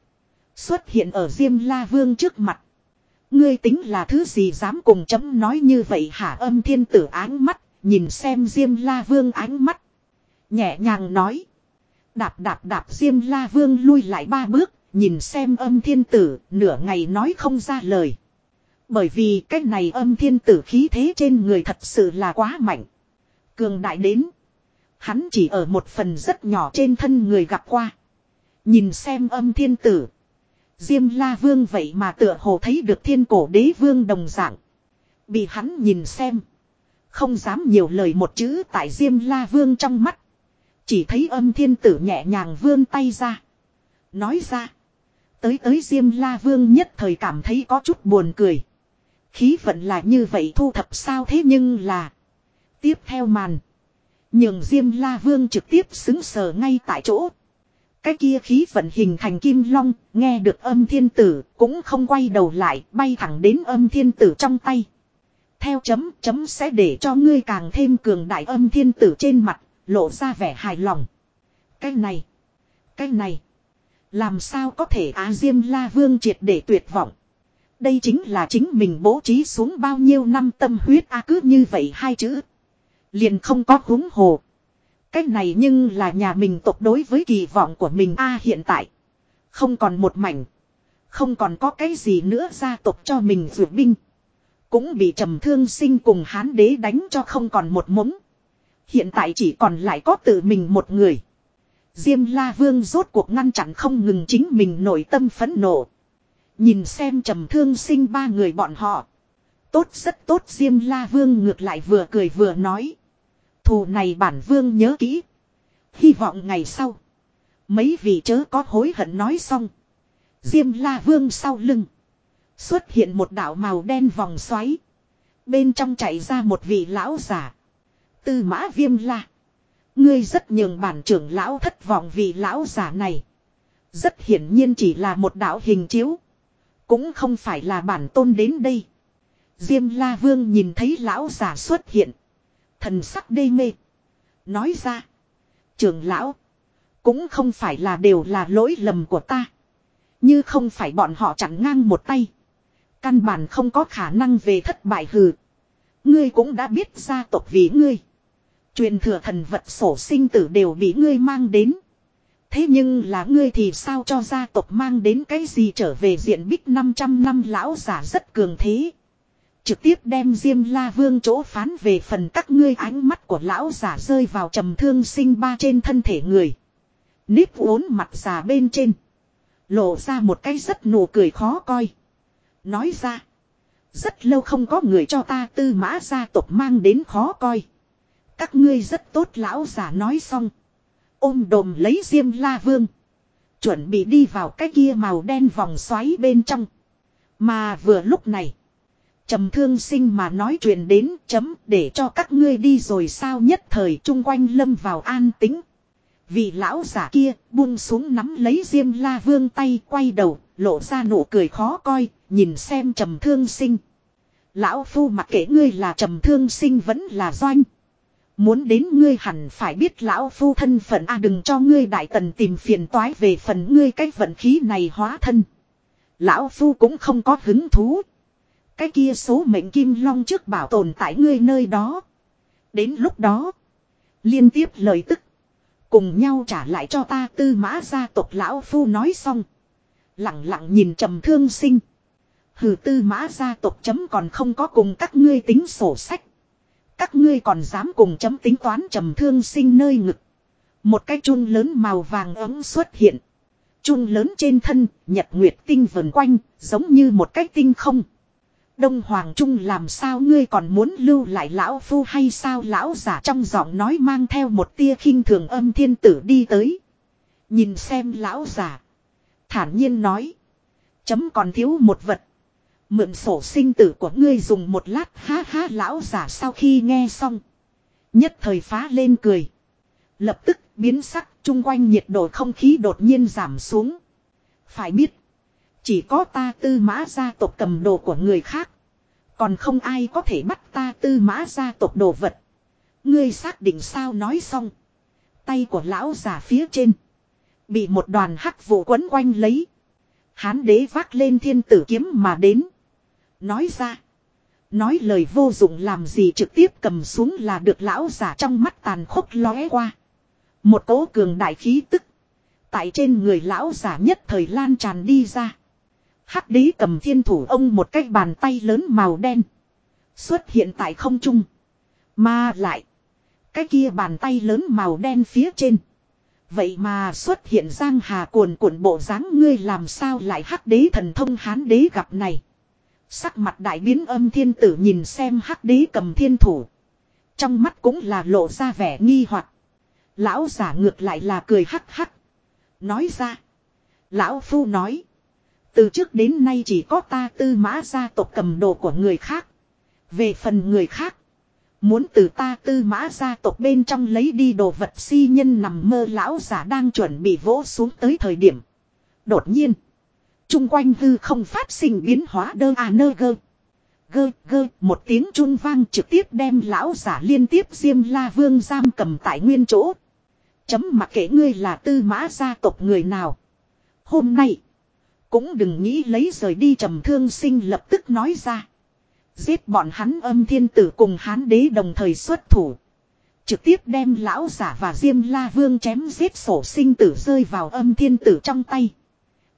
Xuất hiện ở Diêm La Vương trước mặt. Ngươi tính là thứ gì dám cùng chấm nói như vậy hả âm thiên tử áng mắt. Nhìn xem Diêm La Vương ánh mắt. Nhẹ nhàng nói. Đạp đạp đạp Diêm La Vương lui lại ba bước. Nhìn xem âm thiên tử, nửa ngày nói không ra lời. Bởi vì cái này âm thiên tử khí thế trên người thật sự là quá mạnh. Cường đại đến. Hắn chỉ ở một phần rất nhỏ trên thân người gặp qua. Nhìn xem âm thiên tử. Diêm la vương vậy mà tựa hồ thấy được thiên cổ đế vương đồng dạng. Bị hắn nhìn xem. Không dám nhiều lời một chữ tại Diêm la vương trong mắt. Chỉ thấy âm thiên tử nhẹ nhàng vươn tay ra. Nói ra. Tới tới Diêm la vương nhất thời cảm thấy có chút buồn cười. Khí vận là như vậy thu thập sao thế nhưng là. Tiếp theo màn. Nhường Diêm La Vương trực tiếp xứng sờ ngay tại chỗ. Cái kia khí vận hình thành kim long, nghe được âm thiên tử, cũng không quay đầu lại, bay thẳng đến âm thiên tử trong tay. Theo chấm, chấm sẽ để cho ngươi càng thêm cường đại âm thiên tử trên mặt, lộ ra vẻ hài lòng. Cái này, cái này, làm sao có thể Á Diêm La Vương triệt để tuyệt vọng. Đây chính là chính mình bố trí xuống bao nhiêu năm tâm huyết a cứ như vậy hai chữ. Liền không có húng hồ. Cách này nhưng là nhà mình tộc đối với kỳ vọng của mình a, hiện tại. Không còn một mảnh. Không còn có cái gì nữa gia tộc cho mình dự binh. Cũng bị trầm thương sinh cùng hán đế đánh cho không còn một mống. Hiện tại chỉ còn lại có tự mình một người. Diêm La Vương rốt cuộc ngăn chặn không ngừng chính mình nội tâm phẫn nộ. Nhìn xem trầm thương sinh ba người bọn họ. Tốt rất tốt, Diêm La Vương ngược lại vừa cười vừa nói. Thù này bản vương nhớ kỹ. Hy vọng ngày sau. Mấy vị chớ có hối hận nói xong. Diêm la vương sau lưng. Xuất hiện một đảo màu đen vòng xoáy. Bên trong chạy ra một vị lão giả. Tư mã viêm la. Ngươi rất nhường bản trưởng lão thất vọng vị lão giả này. Rất hiển nhiên chỉ là một đạo hình chiếu. Cũng không phải là bản tôn đến đây. Diêm la vương nhìn thấy lão giả xuất hiện. Thần sắc đê mê. Nói ra. Trường lão. Cũng không phải là đều là lỗi lầm của ta. Như không phải bọn họ chặn ngang một tay. Căn bản không có khả năng về thất bại hừ. Ngươi cũng đã biết gia tộc vì ngươi. Truyền thừa thần vật sổ sinh tử đều bị ngươi mang đến. Thế nhưng là ngươi thì sao cho gia tộc mang đến cái gì trở về diện bích 500 năm lão giả rất cường thế. Trực tiếp đem Diêm La Vương chỗ phán về phần các ngươi ánh mắt của lão giả rơi vào trầm thương sinh ba trên thân thể người. Nếp uốn mặt già bên trên. Lộ ra một cái rất nụ cười khó coi. Nói ra. Rất lâu không có người cho ta tư mã gia tộc mang đến khó coi. Các ngươi rất tốt, lão giả nói xong. Ôm đồm lấy Diêm La Vương. Chuẩn bị đi vào cái kia màu đen vòng xoáy bên trong. Mà vừa lúc này trầm thương sinh mà nói chuyện đến chấm để cho các ngươi đi rồi sao nhất thời chung quanh lâm vào an tính. Vị lão giả kia buông xuống nắm lấy diêm la vương tay quay đầu, lộ ra nụ cười khó coi, nhìn xem trầm thương sinh. Lão phu mặc kệ ngươi là trầm thương sinh vẫn là doanh. Muốn đến ngươi hẳn phải biết lão phu thân phận a đừng cho ngươi đại tần tìm phiền toái về phần ngươi cái vận khí này hóa thân. Lão phu cũng không có hứng thú. Cái kia số mệnh kim long trước bảo tồn tại ngươi nơi đó. Đến lúc đó. Liên tiếp lời tức. Cùng nhau trả lại cho ta tư mã gia tộc lão phu nói xong. Lặng lặng nhìn trầm thương sinh. Hừ tư mã gia tộc chấm còn không có cùng các ngươi tính sổ sách. Các ngươi còn dám cùng chấm tính toán trầm thương sinh nơi ngực. Một cái chun lớn màu vàng ấm xuất hiện. Chun lớn trên thân, nhật nguyệt tinh vần quanh, giống như một cái tinh không. Đông Hoàng Trung làm sao ngươi còn muốn lưu lại lão phu hay sao lão giả trong giọng nói mang theo một tia khinh thường âm thiên tử đi tới. Nhìn xem lão giả. Thản nhiên nói. Chấm còn thiếu một vật. Mượn sổ sinh tử của ngươi dùng một lát ha ha, lão giả sau khi nghe xong. Nhất thời phá lên cười. Lập tức biến sắc, chung quanh nhiệt độ không khí đột nhiên giảm xuống. Phải biết. Chỉ có ta tư mã gia tộc cầm đồ của người khác. Còn không ai có thể bắt ta tư mã gia tộc đồ vật. Ngươi xác định sao nói xong. Tay của lão già phía trên. Bị một đoàn hắc vụ quấn quanh lấy. Hán đế vác lên thiên tử kiếm mà đến. Nói ra. Nói lời vô dụng làm gì trực tiếp cầm xuống là được lão giả trong mắt tàn khốc lóe qua. Một cỗ cường đại khí tức. Tại trên người lão giả nhất thời lan tràn đi ra. Hắc đế cầm thiên thủ ông một cái bàn tay lớn màu đen. Xuất hiện tại không trung. Mà lại. Cái kia bàn tay lớn màu đen phía trên. Vậy mà xuất hiện giang hà cuồn cuộn bộ dáng ngươi làm sao lại hắc đế thần thông hán đế gặp này. Sắc mặt đại biến âm thiên tử nhìn xem hắc đế cầm thiên thủ. Trong mắt cũng là lộ ra vẻ nghi hoặc Lão giả ngược lại là cười hắc hắc. Nói ra. Lão phu nói. Từ trước đến nay chỉ có ta tư mã gia tộc cầm đồ của người khác. Về phần người khác. Muốn từ ta tư mã gia tộc bên trong lấy đi đồ vật si nhân nằm mơ lão giả đang chuẩn bị vỗ xuống tới thời điểm. Đột nhiên. Trung quanh hư không phát sinh biến hóa đơ à nơ gơ. Gơ gơ, một tiếng chun vang trực tiếp đem lão giả liên tiếp diêm la vương giam cầm tại nguyên chỗ. Chấm mặc kệ ngươi là tư mã gia tộc người nào. Hôm nay. Cũng đừng nghĩ lấy rời đi trầm thương sinh lập tức nói ra. Giết bọn hắn âm thiên tử cùng hán đế đồng thời xuất thủ. Trực tiếp đem lão giả và diêm la vương chém giết sổ sinh tử rơi vào âm thiên tử trong tay.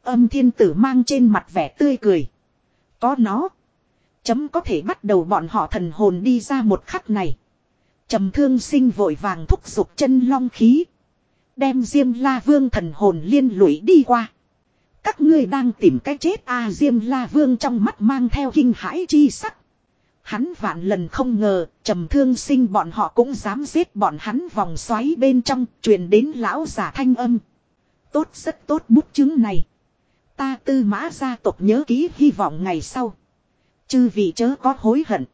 Âm thiên tử mang trên mặt vẻ tươi cười. Có nó. Chấm có thể bắt đầu bọn họ thần hồn đi ra một khắc này. trầm thương sinh vội vàng thúc giục chân long khí. Đem diêm la vương thần hồn liên lụy đi qua. Các ngươi đang tìm cái chết a diêm la vương trong mắt mang theo kinh hãi chi sắc. Hắn vạn lần không ngờ, trầm thương sinh bọn họ cũng dám giết bọn hắn vòng xoáy bên trong, truyền đến lão giả thanh âm. Tốt rất tốt bút chứng này. Ta tư mã gia tộc nhớ ký hy vọng ngày sau. Chư vị chớ có hối hận.